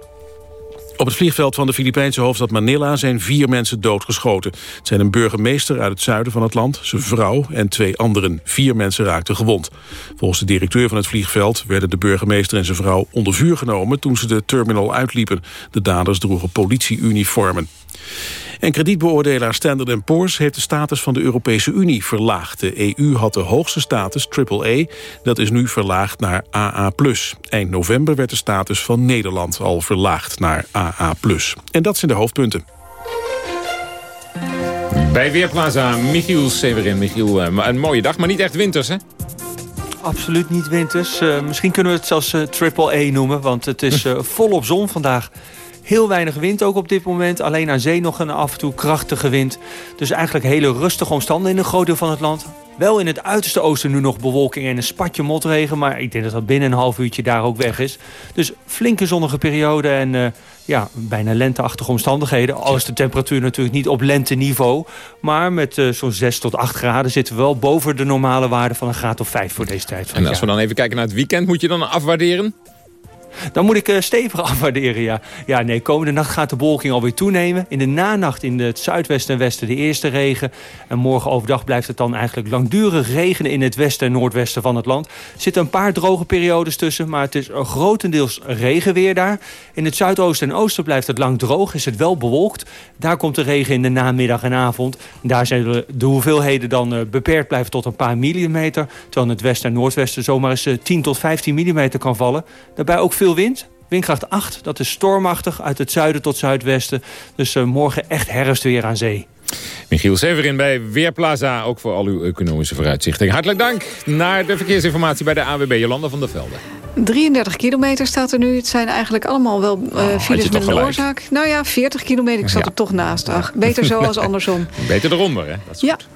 Op het vliegveld van de Filipijnse hoofdstad Manila zijn vier mensen doodgeschoten. Het zijn een burgemeester uit het zuiden van het land, zijn vrouw en twee anderen. Vier mensen raakten gewond. Volgens de directeur van het vliegveld werden de burgemeester en zijn vrouw onder vuur genomen toen ze de terminal uitliepen. De daders droegen politieuniformen. En kredietbeoordelaar Standard Poor's heeft de status van de Europese Unie verlaagd. De EU had de hoogste status, AAA. Dat is nu verlaagd naar AA+. Eind november werd de status van Nederland al verlaagd naar AA+. En dat zijn de hoofdpunten. Bij Weerplaza, Michiel Severin. Michiel, eh, een mooie dag, maar niet echt winters, hè? Absoluut niet winters. Uh, misschien kunnen we het zelfs uh, triple E noemen, want het is uh, volop zon vandaag. Heel weinig wind ook op dit moment. Alleen aan zee nog een af en toe krachtige wind. Dus eigenlijk hele rustige omstanden in een groot deel van het land. Wel in het uiterste oosten nu nog bewolking en een spatje motregen. Maar ik denk dat dat binnen een half uurtje daar ook weg is. Dus flinke zonnige periode en uh, ja, bijna lenteachtige omstandigheden. Al is de temperatuur natuurlijk niet op lenteniveau. Maar met uh, zo'n 6 tot 8 graden zitten we wel boven de normale waarde van een graad of 5 voor deze tijd van En als we dan even kijken naar het weekend, moet je dan afwaarderen? Dan moet ik uh, stevig afwaarderen, ja. Ja, nee, komende nacht gaat de bewolking alweer toenemen. In de nanacht in het zuidwesten en westen de eerste regen. En morgen overdag blijft het dan eigenlijk langdurig regenen... in het westen en noordwesten van het land. Er zitten een paar droge periodes tussen... maar het is grotendeels regenweer daar. In het zuidoosten en oosten blijft het lang droog. Is het wel bewolkt. Daar komt de regen in de namiddag en avond. Daar zijn de hoeveelheden dan uh, beperkt blijven tot een paar millimeter. Terwijl in het westen en noordwesten zomaar eens uh, 10 tot 15 millimeter kan vallen. Daarbij ook veel wind. Windkracht 8, dat is stormachtig uit het zuiden tot zuidwesten. Dus uh, morgen echt herfstweer aan zee. Michiel Severin bij Weerplaza, ook voor al uw economische vooruitzichten. Hartelijk dank naar de verkeersinformatie bij de AWB Jolanda van der Velde. 33 kilometer staat er nu. Het zijn eigenlijk allemaal wel uh, oh, files met een oorzaak. Nou ja, 40 kilometer. Ik zat ja. er toch naast. Ach, beter zo als andersom. Beter eronder, hè? Dat is ja, goed.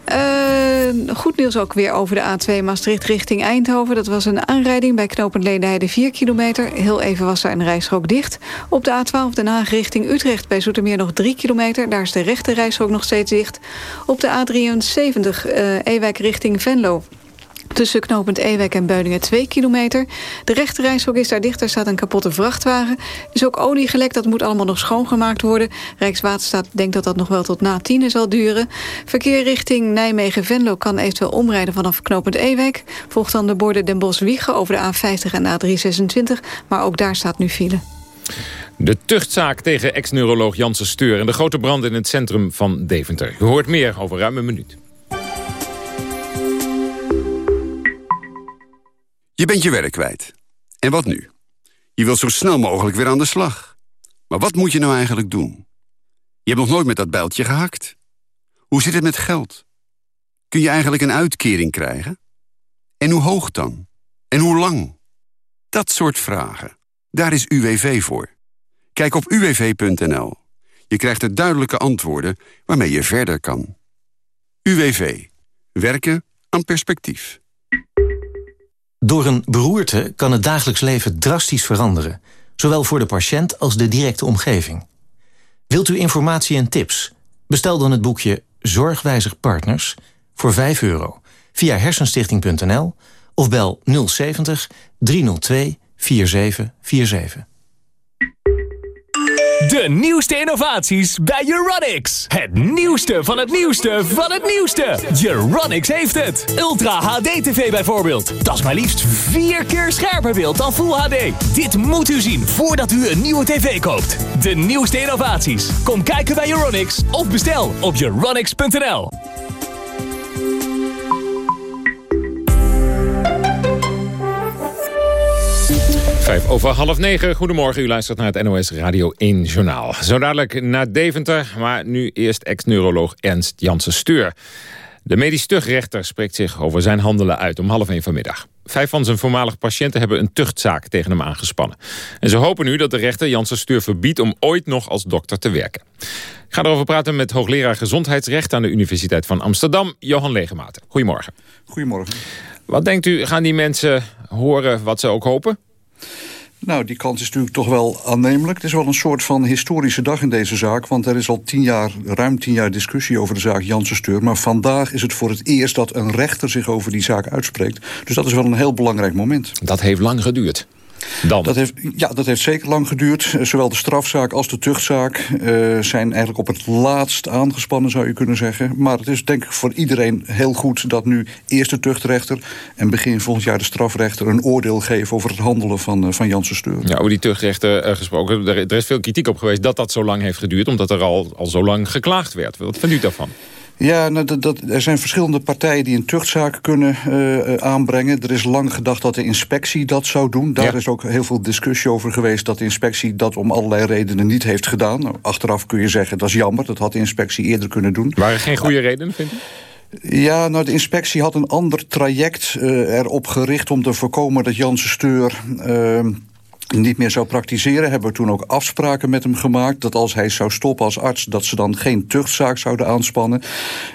Uh, goed nieuws ook weer over de A2 Maastricht richting Eindhoven. Dat was een aanrijding bij knooppunt Leenheide 4 kilometer. Heel even was er een rijstrook dicht. Op de A12 Den Haag richting Utrecht bij Zoetermeer nog 3 kilometer. Daar is de rechte rijstrook nog steeds Op de A73 uh, Ewijk richting Venlo. Tussen knooppunt Ewek en Beuningen 2 kilometer. De rechte reishok is daar dichter, staat een kapotte vrachtwagen. Is ook olie gelekt, dat moet allemaal nog schoongemaakt worden. Rijkswaterstaat denkt dat dat nog wel tot na tien zal duren. Verkeer richting Nijmegen-Venlo kan eventueel omrijden vanaf knooppunt Ewek. Volgt dan de borden Den Bosch-Wiegen over de A50 en de A326. Maar ook daar staat nu file. De tuchtzaak tegen ex-neuroloog Janssen Steur... en de grote brand in het centrum van Deventer. U hoort meer over ruim een minuut. Je bent je werk kwijt. En wat nu? Je wilt zo snel mogelijk weer aan de slag. Maar wat moet je nou eigenlijk doen? Je hebt nog nooit met dat bijltje gehakt. Hoe zit het met geld? Kun je eigenlijk een uitkering krijgen? En hoe hoog dan? En hoe lang? Dat soort vragen. Daar is UWV voor. Kijk op uwv.nl. Je krijgt er duidelijke antwoorden waarmee je verder kan. UWV. Werken aan perspectief. Door een beroerte kan het dagelijks leven drastisch veranderen. Zowel voor de patiënt als de directe omgeving. Wilt u informatie en tips? Bestel dan het boekje Zorgwijzig Partners voor 5 euro via hersenstichting.nl of bel 070 302 4747. De nieuwste innovaties bij Euronics. Het nieuwste van het nieuwste van het nieuwste. Euronics heeft het. Ultra HD TV bijvoorbeeld. Dat is maar liefst vier keer scherper beeld dan Full HD. Dit moet u zien voordat u een nieuwe tv koopt. De nieuwste innovaties. Kom kijken bij Euronics of bestel op euronics.nl. Vijf over half negen. Goedemorgen, u luistert naar het NOS Radio 1 Journaal. Zo dadelijk naar Deventer, maar nu eerst ex-neuroloog Ernst Janssen Steur. De medisch tuchtrechter spreekt zich over zijn handelen uit om half één vanmiddag. Vijf van zijn voormalige patiënten hebben een tuchtzaak tegen hem aangespannen. En ze hopen nu dat de rechter Janssen Steur verbiedt om ooit nog als dokter te werken. Ik ga erover praten met hoogleraar gezondheidsrecht aan de Universiteit van Amsterdam, Johan Legematen. Goedemorgen. Goedemorgen. Wat denkt u, gaan die mensen horen wat ze ook hopen? Nou, die kans is natuurlijk toch wel aannemelijk. Het is wel een soort van historische dag in deze zaak... want er is al tien jaar, ruim tien jaar discussie over de zaak Janssen-Steur... maar vandaag is het voor het eerst dat een rechter zich over die zaak uitspreekt. Dus dat is wel een heel belangrijk moment. Dat heeft lang geduurd. Dan? Dat heeft, ja, dat heeft zeker lang geduurd. Zowel de strafzaak als de tuchtzaak uh, zijn eigenlijk op het laatst aangespannen, zou je kunnen zeggen. Maar het is denk ik voor iedereen heel goed dat nu eerst de tuchtrechter... en begin volgend jaar de strafrechter een oordeel geven over het handelen van, uh, van Janssen Steur. Ja, over die tuchtrechter uh, gesproken. Er, er, is veel kritiek op geweest dat dat zo lang heeft geduurd... omdat er al, al zo lang geklaagd werd. Wat vindt u daarvan? Ja, nou, dat, dat, er zijn verschillende partijen die een tuchtzaak kunnen uh, aanbrengen. Er is lang gedacht dat de inspectie dat zou doen. Daar ja. is ook heel veel discussie over geweest... dat de inspectie dat om allerlei redenen niet heeft gedaan. Nou, achteraf kun je zeggen, dat is jammer. Dat had de inspectie eerder kunnen doen. Waren geen goede uh, redenen, vindt u? Ja, nou, de inspectie had een ander traject uh, erop gericht... om te voorkomen dat Janssen Steur niet meer zou praktiseren... hebben we toen ook afspraken met hem gemaakt... dat als hij zou stoppen als arts... dat ze dan geen tuchtzaak zouden aanspannen.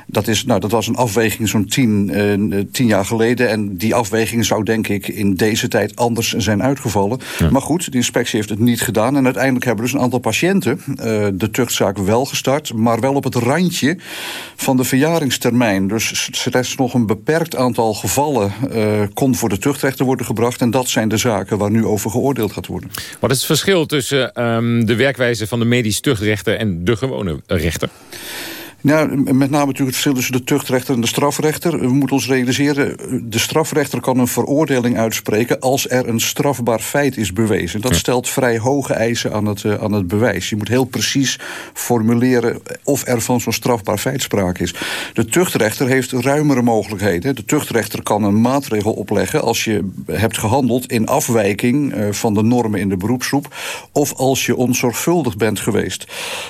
Dat, is, nou, dat was een afweging zo'n tien, uh, tien jaar geleden... en die afweging zou denk ik in deze tijd anders zijn uitgevallen. Ja. Maar goed, de inspectie heeft het niet gedaan... en uiteindelijk hebben dus een aantal patiënten uh, de tuchtzaak wel gestart... maar wel op het randje van de verjaringstermijn. Dus slechts nog een beperkt aantal gevallen... Uh, kon voor de tuchtrechter worden gebracht... en dat zijn de zaken waar nu over geoordeeld gaat Wat is het verschil tussen um, de werkwijze van de medisch tuchtrechter en de gewone rechter? Nou, met name natuurlijk het verschil tussen de tuchtrechter en de strafrechter. We moeten ons realiseren, de strafrechter kan een veroordeling uitspreken... als er een strafbaar feit is bewezen. Dat stelt vrij hoge eisen aan het, uh, aan het bewijs. Je moet heel precies formuleren of er van zo'n strafbaar feit sprake is. De tuchtrechter heeft ruimere mogelijkheden. De tuchtrechter kan een maatregel opleggen... als je hebt gehandeld in afwijking uh, van de normen in de beroepsgroep... of als je onzorgvuldig bent geweest.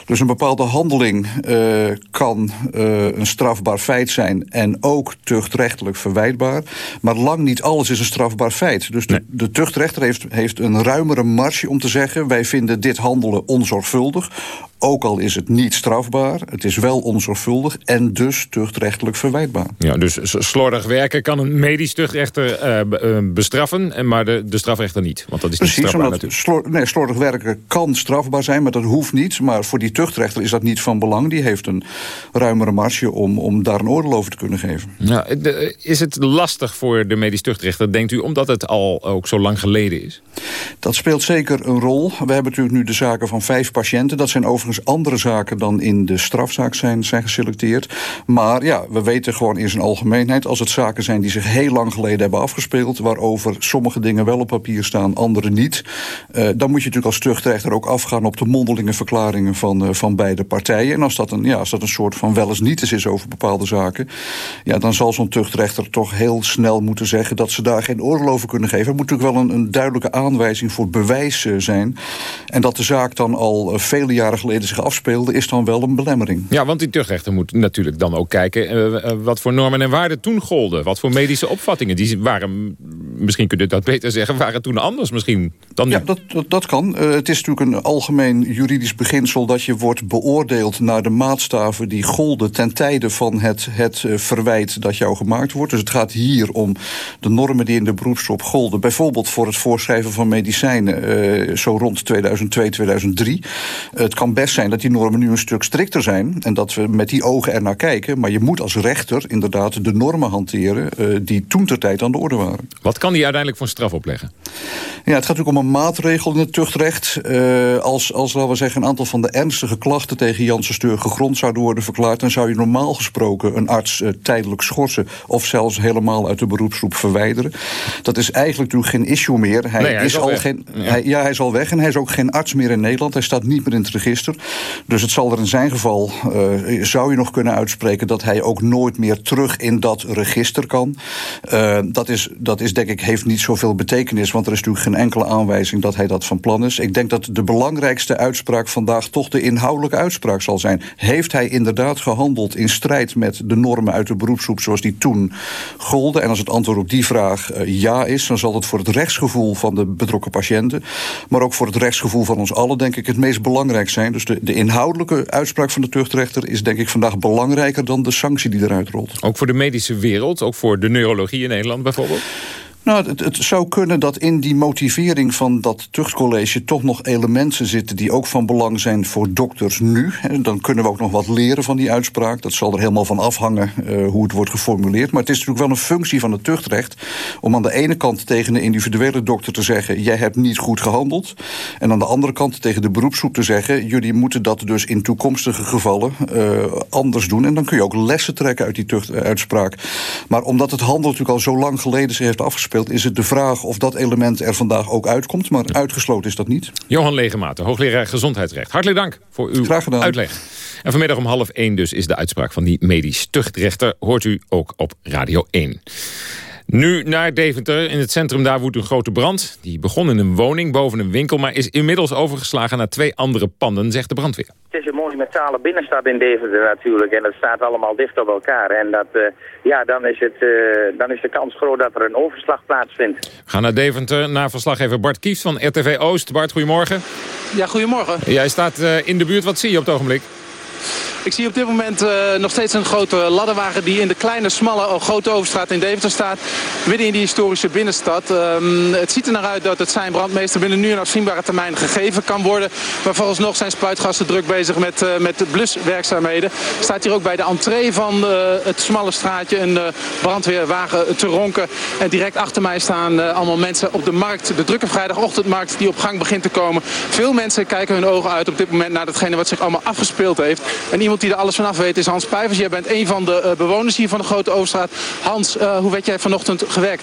Dus een bepaalde handeling... Uh, kan uh, een strafbaar feit zijn en ook tuchtrechtelijk verwijtbaar. Maar lang niet alles is een strafbaar feit. Dus de, nee. de tuchtrechter heeft, heeft een ruimere marge om te zeggen... wij vinden dit handelen onzorgvuldig. Ook al is het niet strafbaar, het is wel onzorgvuldig... en dus tuchtrechtelijk verwijtbaar. Ja, dus slordig werken kan een medisch tuchtrechter uh, bestraffen... maar de, de strafrechter niet, want dat is Precies, niet strafbaar natuurlijk. Slor, nee, slordig werken kan strafbaar zijn, maar dat hoeft niet. Maar voor die tuchtrechter is dat niet van belang. Die heeft een ruimere marge om, om daar een oordeel over te kunnen geven. Ja, de, is het lastig voor de medisch tuchtrechter, denkt u... omdat het al ook zo lang geleden is? Dat speelt zeker een rol. We hebben natuurlijk nu de zaken van vijf patiënten. Dat zijn overigens andere zaken dan in de strafzaak zijn, zijn geselecteerd. Maar ja, we weten gewoon in zijn algemeenheid... als het zaken zijn die zich heel lang geleden hebben afgespeeld... waarover sommige dingen wel op papier staan, andere niet... Uh, dan moet je natuurlijk als tuchtrechter ook afgaan... op de mondelinge verklaringen van, uh, van beide partijen. En als dat, een, ja, als dat een soort van wel eens niet is over bepaalde zaken... Ja, dan zal zo'n tuchtrechter toch heel snel moeten zeggen... dat ze daar geen oordeel over kunnen geven. Er moet natuurlijk wel een, een duidelijke aanwijzing voor bewijs zijn. En dat de zaak dan al vele jaren geleden zich afspeelde... is dan wel een belemmering. Ja, want die tuchtrechter moet natuurlijk dan ook kijken... Uh, wat voor normen en waarden toen golden. Wat voor medische opvattingen. Die waren, misschien kun je dat beter zeggen... waren toen anders misschien dan nu. Ja, dat, dat, dat kan. Uh, het is natuurlijk een algemeen juridisch beginsel... dat je wordt beoordeeld naar de maatstaven die golden... ten tijde van het, het verwijt dat jou gemaakt wordt. Dus het gaat hier om de normen die in de beroepsgroep golden. Bijvoorbeeld voor het voorschrijven van medicijnen... zo rond 2002, 2003. het kan best zijn dat die normen nu een stuk strikter zijn... en dat we met die ogen ernaar kijken. Maar je moet als rechter inderdaad de normen hanteren... Uh, die toen ter tijd aan de orde waren. Wat kan die uiteindelijk voor straf opleggen? Ja, het gaat natuurlijk om een maatregel in het tuchtrecht. Uh, als, als, laten we zeggen, een aantal van de ernstige klachten... tegen Janssen Steur gegrond zouden worden verklaard... dan zou je normaal gesproken een arts uh, tijdelijk schorsen... of zelfs helemaal uit de beroepsgroep verwijderen. Dat is eigenlijk natuurlijk geen issue meer. Hij, nee, hij is, is al weg. geen, Ja. hij, ja, hij is al weg en hij is ook geen arts meer in Nederland. Hij staat niet meer in het register. Dus het zal er in zijn geval, uh, zou je nog kunnen uitspreken... dat hij ook nooit meer terug in dat register kan. Uh, dat, is, dat is denk ik, heeft niet zoveel betekenis... want er is natuurlijk geen enkele aanwijzing dat hij dat van plan is. Ik denk dat de belangrijkste uitspraak vandaag... toch de inhoudelijke uitspraak zal zijn. Heeft hij inderdaad gehandeld in strijd met de normen uit de beroepsgroep... zoals die toen golden? En als het antwoord op die vraag uh, ja is... dan zal het voor het rechtsgevoel van de betrokken patiënten... maar ook voor het rechtsgevoel van ons allen... denk ik het meest belangrijk zijn. Dus de, de inhoudelijke uitspraak van de tuchtrechter... is denk ik vandaag belangrijker dan de sanctie die eruit rolt. Ook voor de medische wereld, ook voor de neurologie in Nederland bijvoorbeeld? Nou, het, zou kunnen dat in die motivering van dat tuchtcollege toch nog elementen zitten die ook van belang zijn voor dokters nu. Dan kunnen we ook nog wat leren van die uitspraak. Dat zal er helemaal van afhangen uh, hoe het wordt geformuleerd. Maar het is natuurlijk wel een functie van het tuchtrecht om aan de ene kant tegen de individuele dokter te zeggen: jij hebt niet goed gehandeld. En aan de andere kant tegen de beroepsgroep te zeggen: jullie moeten dat dus in toekomstige gevallen uh, anders doen. En dan kun je ook lessen trekken uit die tuchtuitspraak. Maar omdat het handel natuurlijk al zo lang geleden zich heeft is het de vraag of dat element er vandaag ook uitkomt. Maar uitgesloten is dat niet. Johan Legematen, hoogleraar gezondheidsrecht. Hartelijk dank voor uw uitleg. En vanmiddag om half één dus is de uitspraak van die medisch tuchtrechter. Hoort u ook op Radio 1. Nu naar Deventer. In het centrum daar woedt een grote brand. Die begon in een woning boven een winkel... maar is inmiddels overgeslagen naar twee andere panden, zegt de brandweer. Het is een monumentale binnenstad in Deventer natuurlijk. En dat staat allemaal dicht op elkaar. En dat, uh, ja, dan, is het, uh, dan is de kans groot dat er een overslag plaatsvindt. We gaan naar Deventer, naar verslaggever Bart Kieft van RTV Oost. Bart, goedemorgen. Ja, goedemorgen. Jij staat uh, in de buurt. Wat zie je op het ogenblik? Ik zie op dit moment uh, nog steeds een grote ladderwagen die in de kleine, smalle, oh, grote overstraat in Deventer staat. Midden in die historische binnenstad. Um, het ziet er naar uit dat het zijn brandmeester binnen nu een afzienbare termijn gegeven kan worden. Maar vooralsnog zijn spuitgassen druk bezig met, uh, met bluswerkzaamheden. Staat hier ook bij de entree van uh, het smalle straatje een brandweerwagen te ronken. En direct achter mij staan allemaal mensen op de markt. De drukke vrijdagochtendmarkt die op gang begint te komen. Veel mensen kijken hun ogen uit op dit moment naar datgene wat zich allemaal afgespeeld heeft. En iemand die er alles vanaf weet is Hans Pijvers. Jij bent een van de uh, bewoners hier van de Grote Overstraat. Hans, uh, hoe werd jij vanochtend gewekt?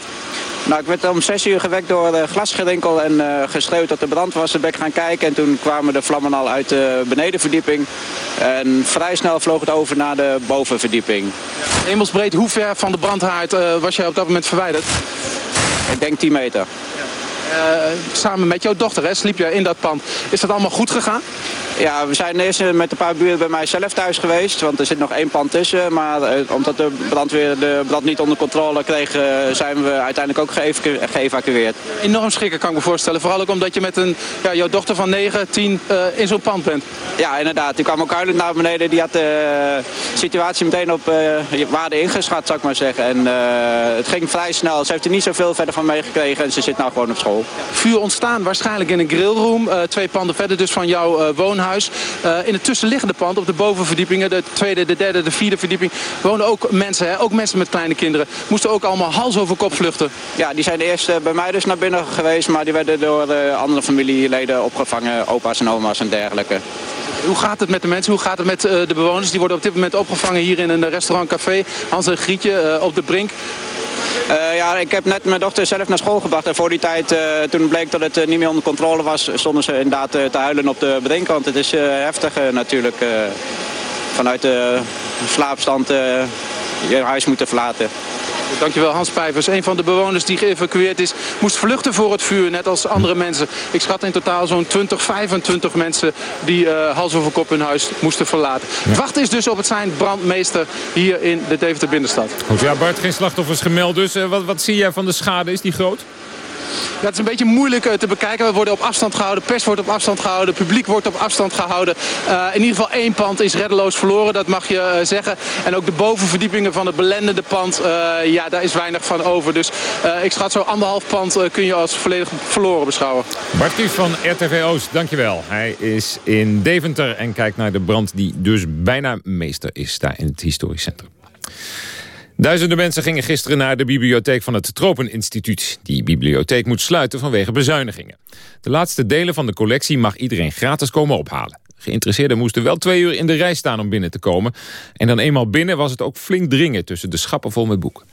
Nou, ik werd om 6 uur gewekt door uh, glasgerinkel en uh, geschreeuwd dat er brand was. Toen ben ik gaan kijken en toen kwamen de vlammen al uit de benedenverdieping. En vrij snel vloog het over naar de bovenverdieping. Hemelsbreed, hoe ver van de brandhaard uh, was jij op dat moment verwijderd? Ik denk 10 meter. Samen met jouw dochter hè, sliep je in dat pand. Is dat allemaal goed gegaan? Ja, we zijn eerst met een paar buren bij mij zelf thuis geweest. Want er zit nog één pand tussen. Maar uh, omdat de brandweer de brand niet onder controle kreeg... Zijn we uiteindelijk ook ge geëvacueerd. Enorm schrikken kan ik me voorstellen. Vooral ook omdat je met een, ja, jouw dochter van 9, 10 uh, in zo'n pand bent. Ja, inderdaad. Die kwam ook huilend naar beneden. Die had de situatie meteen op waarde ingeschat, zou ik maar zeggen. En het ging vrij snel. Ze heeft er niet zoveel verder van meegekregen. En ze zit nou gewoon op school. Vuur ontstaan waarschijnlijk in een grillroom. twee panden verder dus van jouw woonhuis. Uh, in het tussenliggende pand, op de bovenverdiepingen, de tweede, de derde, de vierde verdieping, wonen ook mensen, hè? ook mensen met kleine kinderen. Moesten ook allemaal hals over kop vluchten. Ja, die zijn eerst bij mij dus naar binnen geweest, maar die werden door andere familieleden opgevangen, opa's en oma's en dergelijke. Hoe gaat het met de mensen? Hoe gaat het met de bewoners? Die worden op dit moment opgevangen hier in een restaurant café. Hans en Grietje op de Brink. Uh, ja, ik heb net mijn dochter zelf naar school gebracht. En voor die tijd, uh, toen bleek dat het uh, niet meer onder controle was... stonden ze inderdaad te huilen op de bedrinkkant. Het is heftig natuurlijk. vanuit de slaapstand je huis moeten verlaten. Dankjewel Hans Pijvers. Een van de bewoners die geëvacueerd is, moest vluchten voor het vuur, net als andere mensen. Ik schat in totaal zo'n 20, 25 mensen die uh, hals over kop hun huis moesten verlaten. Ja. Het wachten is dus op het zijn brandmeester hier in de Deventer binnenstad. Goed, ja Bart, geen slachtoffers gemeld dus. Uh, wat, wat zie jij van de schade? Is die groot? Het is een beetje moeilijk uh, te bekijken. We worden op afstand gehouden, pers wordt op afstand gehouden, publiek wordt op afstand gehouden. Uh, in ieder geval één pand is reddeloos verloren, dat mag je uh, zeggen. En ook de bovenverdiepingen van het belendende pand, ja, daar is weinig van over. Dus ik schat zo anderhalf pand kun je als volledig verloren beschouwen. Bart van RTV Oost, dankjewel. Hij is in Deventer en kijkt naar de brand die dus bijna meester is daar in het historisch centrum. Duizenden mensen gingen gisteren naar de bibliotheek van het Tropeninstituut. Die bibliotheek moet sluiten vanwege bezuinigingen. De laatste delen van de collectie mag iedereen gratis komen ophalen. Geïnteresseerden moesten wel twee uur in de rij staan om binnen te komen. En dan eenmaal binnen was het ook flink dringen tussen de schappen vol met boeken.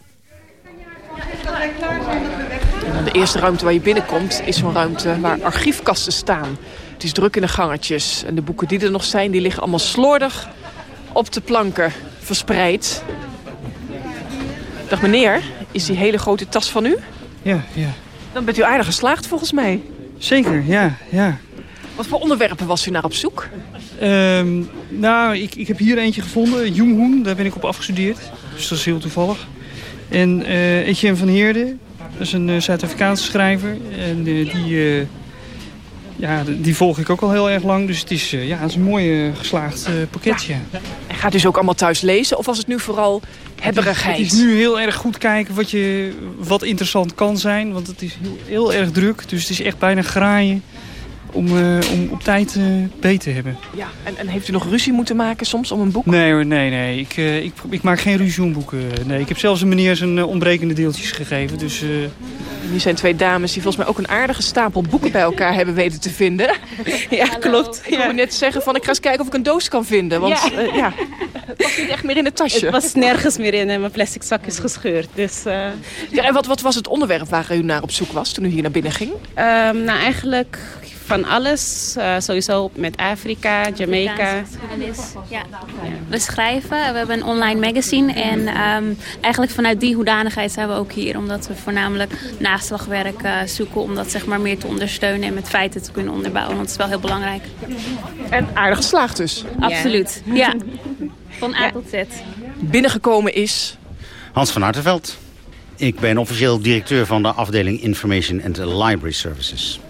De eerste ruimte waar je binnenkomt is zo'n ruimte waar archiefkasten staan. Het is druk in de gangetjes. En de boeken die er nog zijn, die liggen allemaal slordig op de planken verspreid. Dag meneer, is die hele grote tas van u? Ja, ja. Dan bent u aardig geslaagd volgens mij. Zeker, ja, ja. Wat voor onderwerpen was u naar op zoek? Um, nou, ik, ik heb hier eentje gevonden, Jung daar ben ik op afgestudeerd. Dus dat is heel toevallig. En uh, Etienne van Heerde, dat is een uh, Zuid-Afrikaanse schrijver. En uh, die, ja, die volg ik ook al heel erg lang. Dus het is, ja, het is een mooi geslaagd pakketje. En gaat u ze ook allemaal thuis lezen? Of was het nu vooral hebberigheid. Het is nu heel erg goed kijken wat, je, wat interessant kan zijn. Want het is heel, heel erg druk. Dus het is echt bijna graaien om, uh, om op tijd uh, beet te hebben. Ja, en, en, heeft u nog ruzie moeten maken soms om een boek? Nee hoor, nee, nee. Ik, uh, ik, ik, maak geen ruzie om boeken. Nee, ik heb zelfs een meneer zijn ontbrekende deeltjes gegeven. Dus, Hier zijn twee dames die volgens mij ook een aardige stapel boeken bij elkaar hebben weten te vinden. Ja, klopt. Ik wil net zeggen van ik ga eens kijken of ik een doos kan vinden. Want ja. ja, het was niet echt meer in het tasje. Het was nergens meer in en mijn plastic zak is gescheurd. Dus, ja, en wat, wat was het onderwerp waar u naar op zoek was toen u hier naar binnen ging? Um, nou, eigenlijk van alles. Uh, sowieso met Afrika, Jamaica. Ja. We schrijven, we hebben een online magazine. En um, eigenlijk vanuit die hoedanigheid zijn we ook hier. Omdat we voornamelijk naslagwerk uh, zoeken. Om dat zeg maar meer te ondersteunen en met feiten te kunnen onderbouwen. Want het is wel heel belangrijk. En aardig geslaagd dus. Absoluut, ja. ja. Van A tot Z. Binnengekomen is... Hans van Artenveld. Ik ben officieel directeur van de afdeling Information and Library Services.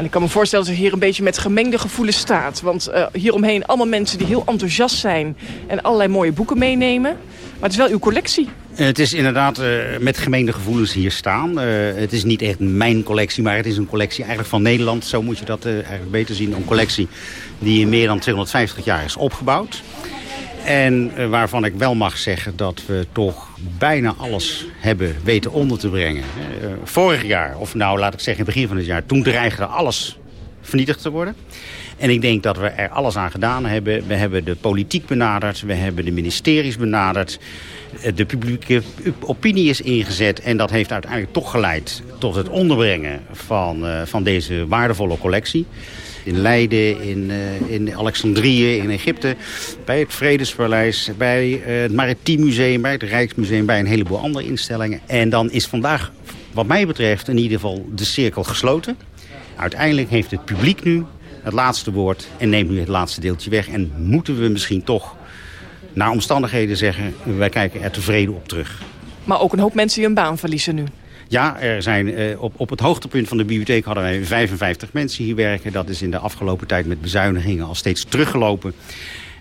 En ik kan me voorstellen dat u hier een beetje met gemengde gevoelens staat. Want uh, hieromheen allemaal mensen die heel enthousiast zijn... en allerlei mooie boeken meenemen. Maar het is wel uw collectie. Het is inderdaad uh, met gemengde gevoelens hier staan. Het is niet echt mijn collectie, maar het is een collectie eigenlijk van Nederland. Zo moet je dat eigenlijk beter zien. Een collectie die in meer dan 250 jaar is opgebouwd. En uh, waarvan ik wel mag zeggen dat we toch bijna alles hebben weten onder te brengen. Uh, vorig jaar, of nou laat ik zeggen in begin van het jaar... toen dreigde alles vernietigd te worden. En ik denk dat we er alles aan gedaan hebben. We hebben de politiek benaderd, we hebben de ministeries benaderd. De publieke opinie is ingezet en dat heeft uiteindelijk toch geleid... tot het onderbrengen van, van deze waardevolle collectie in Leiden, in, uh, in Alexandrië, in Egypte... bij het Vredespaleis, bij uh, het Maritiem Museum, bij het Rijksmuseum... bij een heleboel andere instellingen. En dan is vandaag, wat mij betreft, in ieder geval de cirkel gesloten. Uiteindelijk heeft het publiek nu het laatste woord en neemt nu het laatste deeltje weg. En moeten we misschien toch naar omstandigheden zeggen... wij kijken er tevreden op terug. Maar ook een hoop mensen die hun baan verliezen nu. Ja, er zijn, uh, op, op het hoogtepunt van de bibliotheek hadden wij 55 mensen hier werken. Dat is in de afgelopen tijd met bezuinigingen al steeds teruggelopen.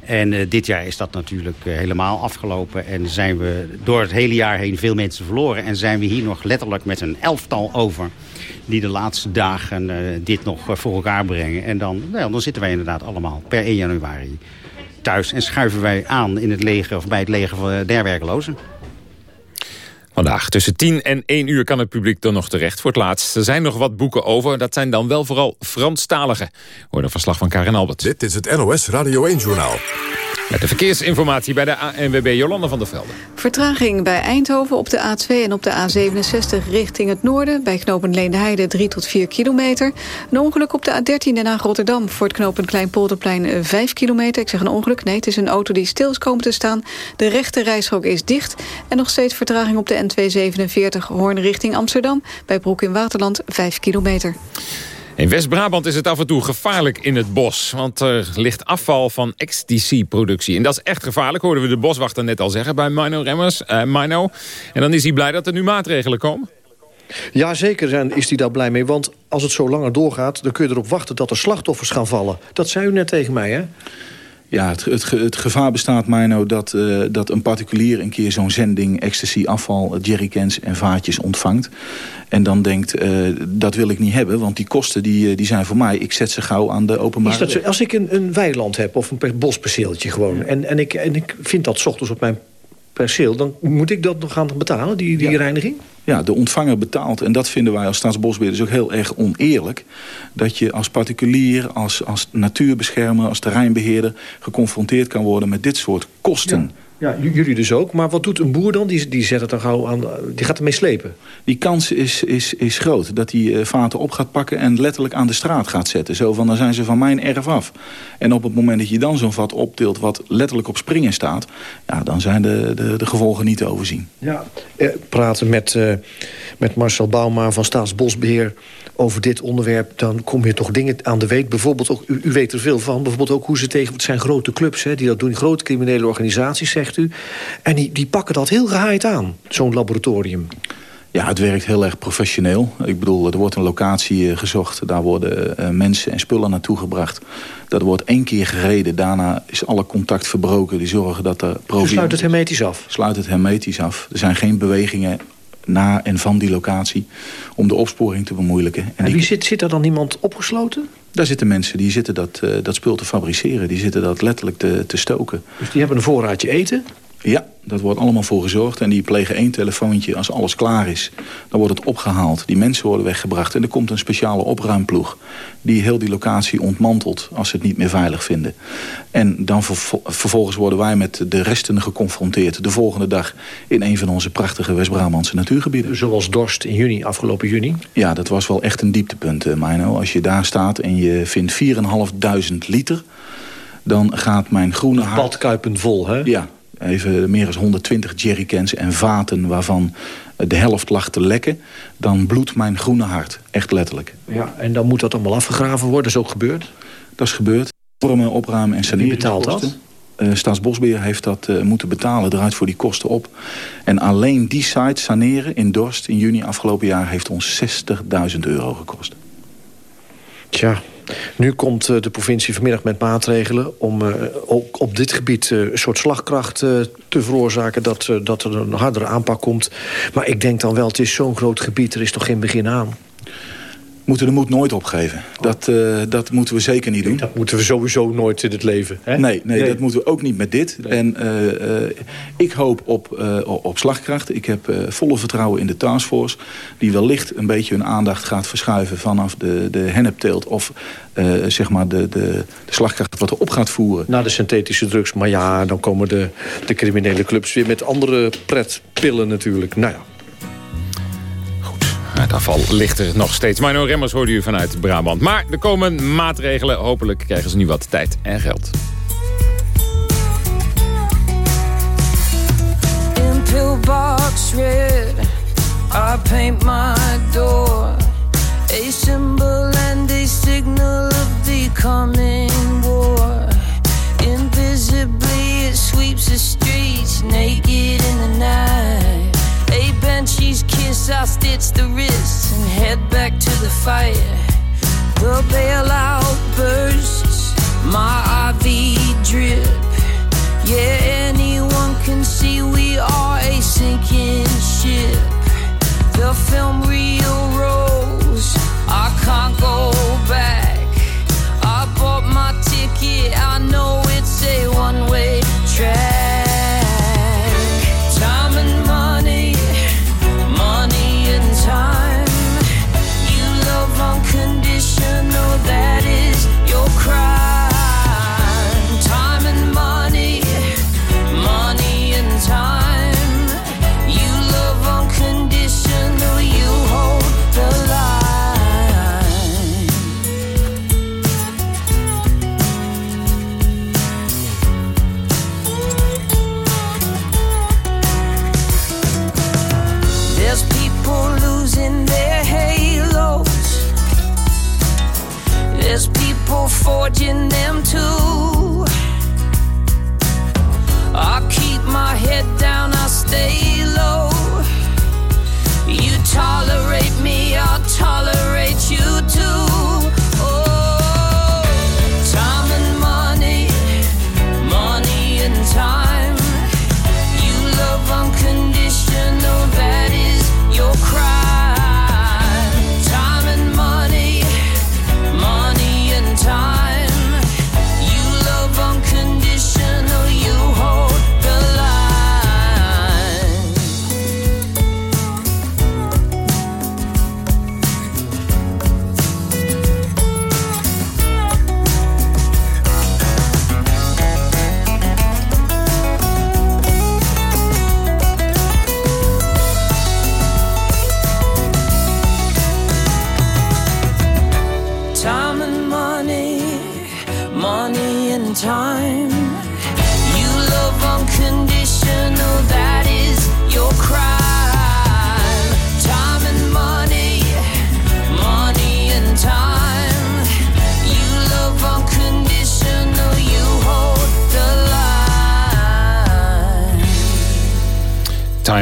En uh, dit jaar is dat natuurlijk uh, helemaal afgelopen. En zijn we door het hele jaar heen veel mensen verloren. En zijn we hier nog letterlijk met een elftal over... die de laatste dagen dit nog voor elkaar brengen. En dan, nou, dan zitten wij inderdaad allemaal per 1 januari thuis. En schuiven wij aan in het leger, of bij het leger der werklozen. Vandaag tussen 10 en 1 uur kan het publiek er nog terecht voor het laatst. Er zijn nog wat boeken over. Dat zijn dan wel vooral Franstalige. Hoor een verslag van Karin Albert. Dit is het NOS Radio 1-journaal. Met de verkeersinformatie bij de ANWB Jolanda van der Velde. Vertraging bij Eindhoven op de A2 en op de A67 richting het noorden. Bij knooppunt Leendeheide 3 tot 4 kilometer. Een ongeluk op de A13 Den Haag Rotterdam. Voor het knooppunt Kleinpolderplein 5 kilometer. Ik zeg een ongeluk, nee, het is een auto die stil is komen te staan. De rechte rijstrook is dicht. En nog steeds vertraging op de N247 Hoorn richting Amsterdam. Bij Broek in Waterland 5 kilometer. In West-Brabant is het af en toe gevaarlijk in het bos. Want er ligt afval van XTC-productie. En dat is echt gevaarlijk, hoorden we de boswachter net al zeggen bij Mino Remmers. Uh, Mino. En dan is hij blij dat er nu maatregelen komen. Ja, zeker is hij daar blij mee. Want als het zo langer doorgaat, dan kun je erop wachten dat er slachtoffers gaan vallen. Dat zei u net tegen mij, hè? Ja, het, het, het, gevaar bestaat mij nou dat, uh, dat een particulier een keer zo'n zending ecstasy, afval, jerrycans en vaatjes ontvangt. En dan denkt, uh, dat wil ik niet hebben, want die kosten die, die zijn voor mij. Ik zet ze gauw aan de openbare Is dat zo, Als ik een, een weiland heb of een bosperceeltje gewoon... En, en, ik, en ik vind dat s ochtends op mijn perceel... dan moet ik dat nog gaan betalen, die, die ja. reiniging? Ja, de ontvanger betaalt. En dat vinden wij als staatsbosbeheerders ook heel erg oneerlijk. Dat je als particulier, als, als natuurbeschermer, als terreinbeheerder... geconfronteerd kan worden met dit soort kosten... Ja. Ja, jullie dus ook. Maar wat doet een boer dan? Die, die zet het dan gauw aan, die gaat ermee slepen. Die kans is, is, is groot dat hij uh, vaten op gaat pakken en letterlijk aan de straat gaat zetten. Zo van, dan zijn ze van mijn erf af. En op het moment dat je dan zo'n vat optilt wat letterlijk op springen staat... Ja, dan zijn de, de, de gevolgen niet te overzien. Ja, eh, praten met, uh, met Marcel Bauma van Staatsbosbeheer over dit onderwerp... dan kom je toch dingen aan de weet. Bijvoorbeeld ook, u, u weet er veel van, bijvoorbeeld ook hoe ze tegen... het zijn grote clubs hè, die dat doen, grote criminele organisaties, zegt u. En die, die pakken dat heel gehaaid aan, zo'n laboratorium. Ja, het werkt heel erg professioneel. Ik bedoel, er wordt een locatie gezocht. Daar worden mensen en spullen naartoe gebracht. Dat wordt één keer gereden. Daarna is alle contact verbroken. Die zorgen dat er... Sluit het hermetisch af? Sluit het hermetisch af. Er zijn geen bewegingen na en van die locatie om de opsporing te bemoeilijken. En, wie zit, zit er dan iemand opgesloten? Daar zitten mensen die zitten dat, uh, dat spul te fabriceren. Die zitten dat letterlijk te, te stoken. Dus die hebben een voorraadje eten? Ja, dat wordt allemaal voor gezorgd. En die plegen één telefoontje als alles klaar is. Dan wordt het opgehaald. Die mensen worden weggebracht. En er komt een speciale opruimploeg. Die heel die locatie ontmantelt als ze het niet meer veilig vinden. En dan vervolgens worden wij met de resten geconfronteerd. De volgende dag in een van onze prachtige West-Brabantse natuurgebieden. Zoals Dorst in juni, afgelopen juni? Ja, dat was wel echt een dieptepunt, uh, Mino. Als je daar staat en je vindt 4.500 liter... dan gaat mijn groene hart... Badkuipen vol, hè? Ja, even meer dan 120 jerrycans en vaten waarvan de helft lag te lekken... dan bloedt mijn groene hart, echt letterlijk. Ja, en dan moet dat allemaal afgegraven worden, dat is ook gebeurd? Dat is gebeurd. Vormen, opruimen en saneren. Wie betaalt dat? Uh, Staatsbosbeheer heeft dat uh, moeten betalen, draait voor die kosten op. En alleen die site saneren in Dorst in juni afgelopen jaar... heeft ons 60.000 euro gekost. Tja, nu komt eh, de provincie vanmiddag met maatregelen... om uh, ook op dit gebied uh, een soort slagkracht te veroorzaken... Dat, dat er een hardere aanpak komt. Maar ik denk dan wel, het is zo'n groot gebied, er is toch geen begin aan? Moeten de moed nooit opgeven. Dat, uh, dat moeten we zeker niet doen. Dat moeten we sowieso nooit in het leven. Hè? Nee, nee, dat moeten we ook niet met dit. En uh, uh, ik hoop op, op slagkracht. Ik heb volle vertrouwen in de taskforce... die wellicht een beetje hun aandacht gaat verschuiven... vanaf de, de hennepteelt of zeg maar de, de, de slagkracht wat er op gaat voeren. Naar de synthetische drugs. Maar ja, dan komen de, de criminele clubs weer met andere pretpillen natuurlijk. Nou ja. Het afval ligt er nog steeds. Mino Remmers hoorde u vanuit Brabant. Maar er komen maatregelen. Hopelijk krijgen ze nu wat tijd en geld.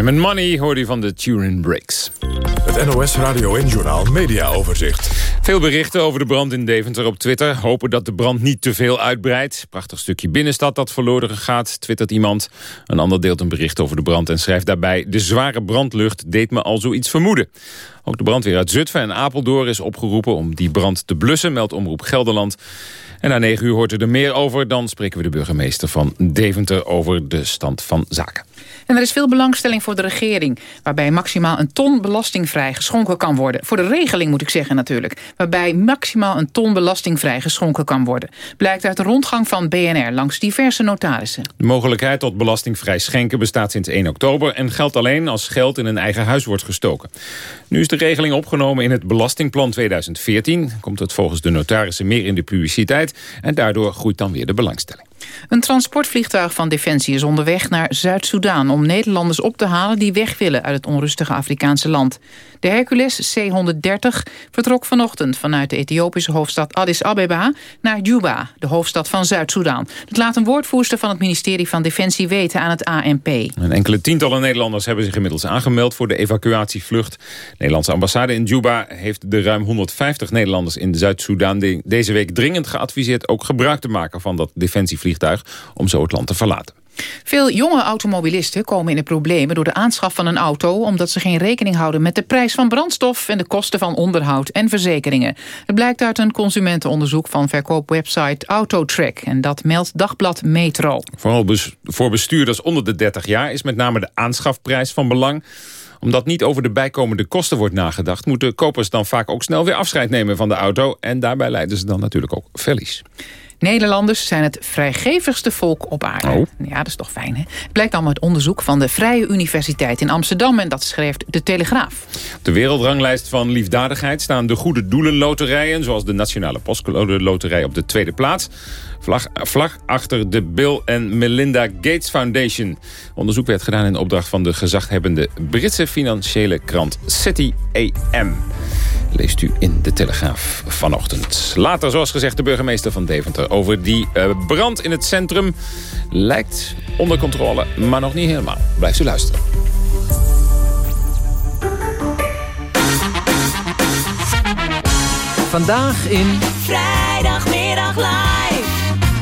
Time and Money hoorde u van de Turin Breaks. Het NOS Radio en Journal Media Overzicht. Veel berichten over de brand in Deventer op Twitter. Hopen dat de brand niet te veel uitbreidt. Prachtig stukje binnenstad dat verloren gaat, twittert iemand. Een ander deelt een bericht over de brand en schrijft daarbij... de zware brandlucht deed me al zoiets vermoeden. Ook de brandweer uit Zutphen en Apeldoorn is opgeroepen om die brand te blussen, meldt Omroep Gelderland. En na negen uur hoort u er meer over. Dan spreken we de burgemeester van Deventer over de stand van zaken. En er is veel belangstelling voor de regering... waarbij maximaal een ton belastingvrij geschonken kan worden. Voor de regeling moet ik zeggen natuurlijk. Waarbij maximaal een ton belastingvrij geschonken kan worden. Blijkt uit de rondgang van BNR langs diverse notarissen. De mogelijkheid tot belastingvrij schenken bestaat sinds 1 oktober... en geldt alleen als geld in een eigen huis wordt gestoken. Nu is de regeling opgenomen in het Belastingplan 2014. Komt het volgens de notarissen meer in de publiciteit... en daardoor groeit dan weer de belangstelling. Een transportvliegtuig van Defensie is onderweg naar Zuid-Soedan... om Nederlanders op te halen die weg willen uit het onrustige Afrikaanse land. De Hercules C-130 vertrok vanochtend vanuit de Ethiopische hoofdstad Addis Abeba... naar Juba, de hoofdstad van Zuid-Soedan. Dat laat een woordvoerster van het ministerie van Defensie weten aan het ANP. Een enkele tientallen Nederlanders hebben zich inmiddels aangemeld... voor de evacuatievlucht. De Nederlandse ambassade in Juba heeft de ruim 150 Nederlanders in Zuid-Soedan... deze week dringend geadviseerd ook gebruik te maken van dat defensievliegtuig om zo het land te verlaten. Veel jonge automobilisten komen in de problemen door de aanschaf van een auto... omdat ze geen rekening houden met de prijs van brandstof... en de kosten van onderhoud en verzekeringen. Het blijkt uit een consumentenonderzoek van verkoopwebsite Autotrack. En dat meldt Dagblad Metro. Vooral voor bestuurders onder de 30 jaar is met name de aanschafprijs van belang omdat niet over de bijkomende kosten wordt nagedacht... moeten kopers dan vaak ook snel weer afscheid nemen van de auto... en daarbij leiden ze dan natuurlijk ook verlies. Nederlanders zijn het vrijgevigste volk op aarde. Oh. Ja, dat is toch fijn, hè? Het blijkt allemaal uit onderzoek van de Vrije Universiteit in Amsterdam... en dat schrijft De Telegraaf. Op de wereldranglijst van liefdadigheid staan de goede doelenloterijen... zoals de Nationale Postcode Loterij op de tweede plaats. Vlag, vlag achter de Bill en Melinda Gates Foundation. Onderzoek werd gedaan in opdracht van de gezaghebbende Britse financiële krant City AM leest u in de Telegraaf vanochtend. Later, zoals gezegd, de burgemeester van Deventer... over die uh, brand in het centrum lijkt onder controle, maar nog niet helemaal. Blijft u luisteren. Vandaag in... Vrijdagmiddag live.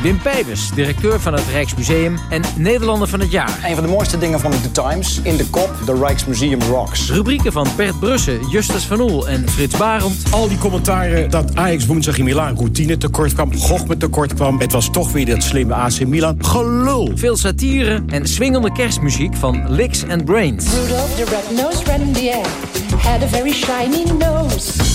Wim Pijbers, directeur van het Rijksmuseum en Nederlander van het jaar. Een van de mooiste dingen van de Times, in de kop, de Rijksmuseum Rocks. Rubrieken van Bert Brussen, Justus van Oel en Frits Barend. Al die commentaren dat Ajax woensdag in Milaan routine tekort kwam, Gog met tekort kwam. Het was toch weer dat slimme AC Milan. Gelul! Veel satire en swingende kerstmuziek van Licks and Brains. Rudolph the red-nosed reindeer had a very shiny nose.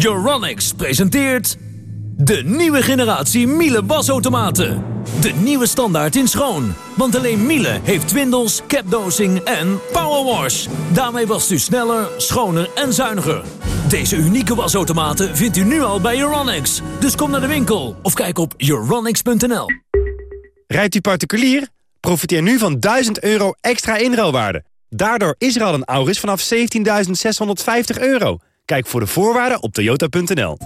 Euronics presenteert... De nieuwe generatie Miele wasautomaten. De nieuwe standaard in schoon. Want alleen Miele heeft twindels, capdosing en powerwash. Daarmee wast u sneller, schoner en zuiniger. Deze unieke wasautomaten vindt u nu al bij Euronics. Dus kom naar de winkel of kijk op euronics.nl. Rijdt u particulier? Profiteer nu van 1000 euro extra inruilwaarde. Daardoor is er al een Auris vanaf 17.650 euro. Kijk voor de voorwaarden op toyota.nl.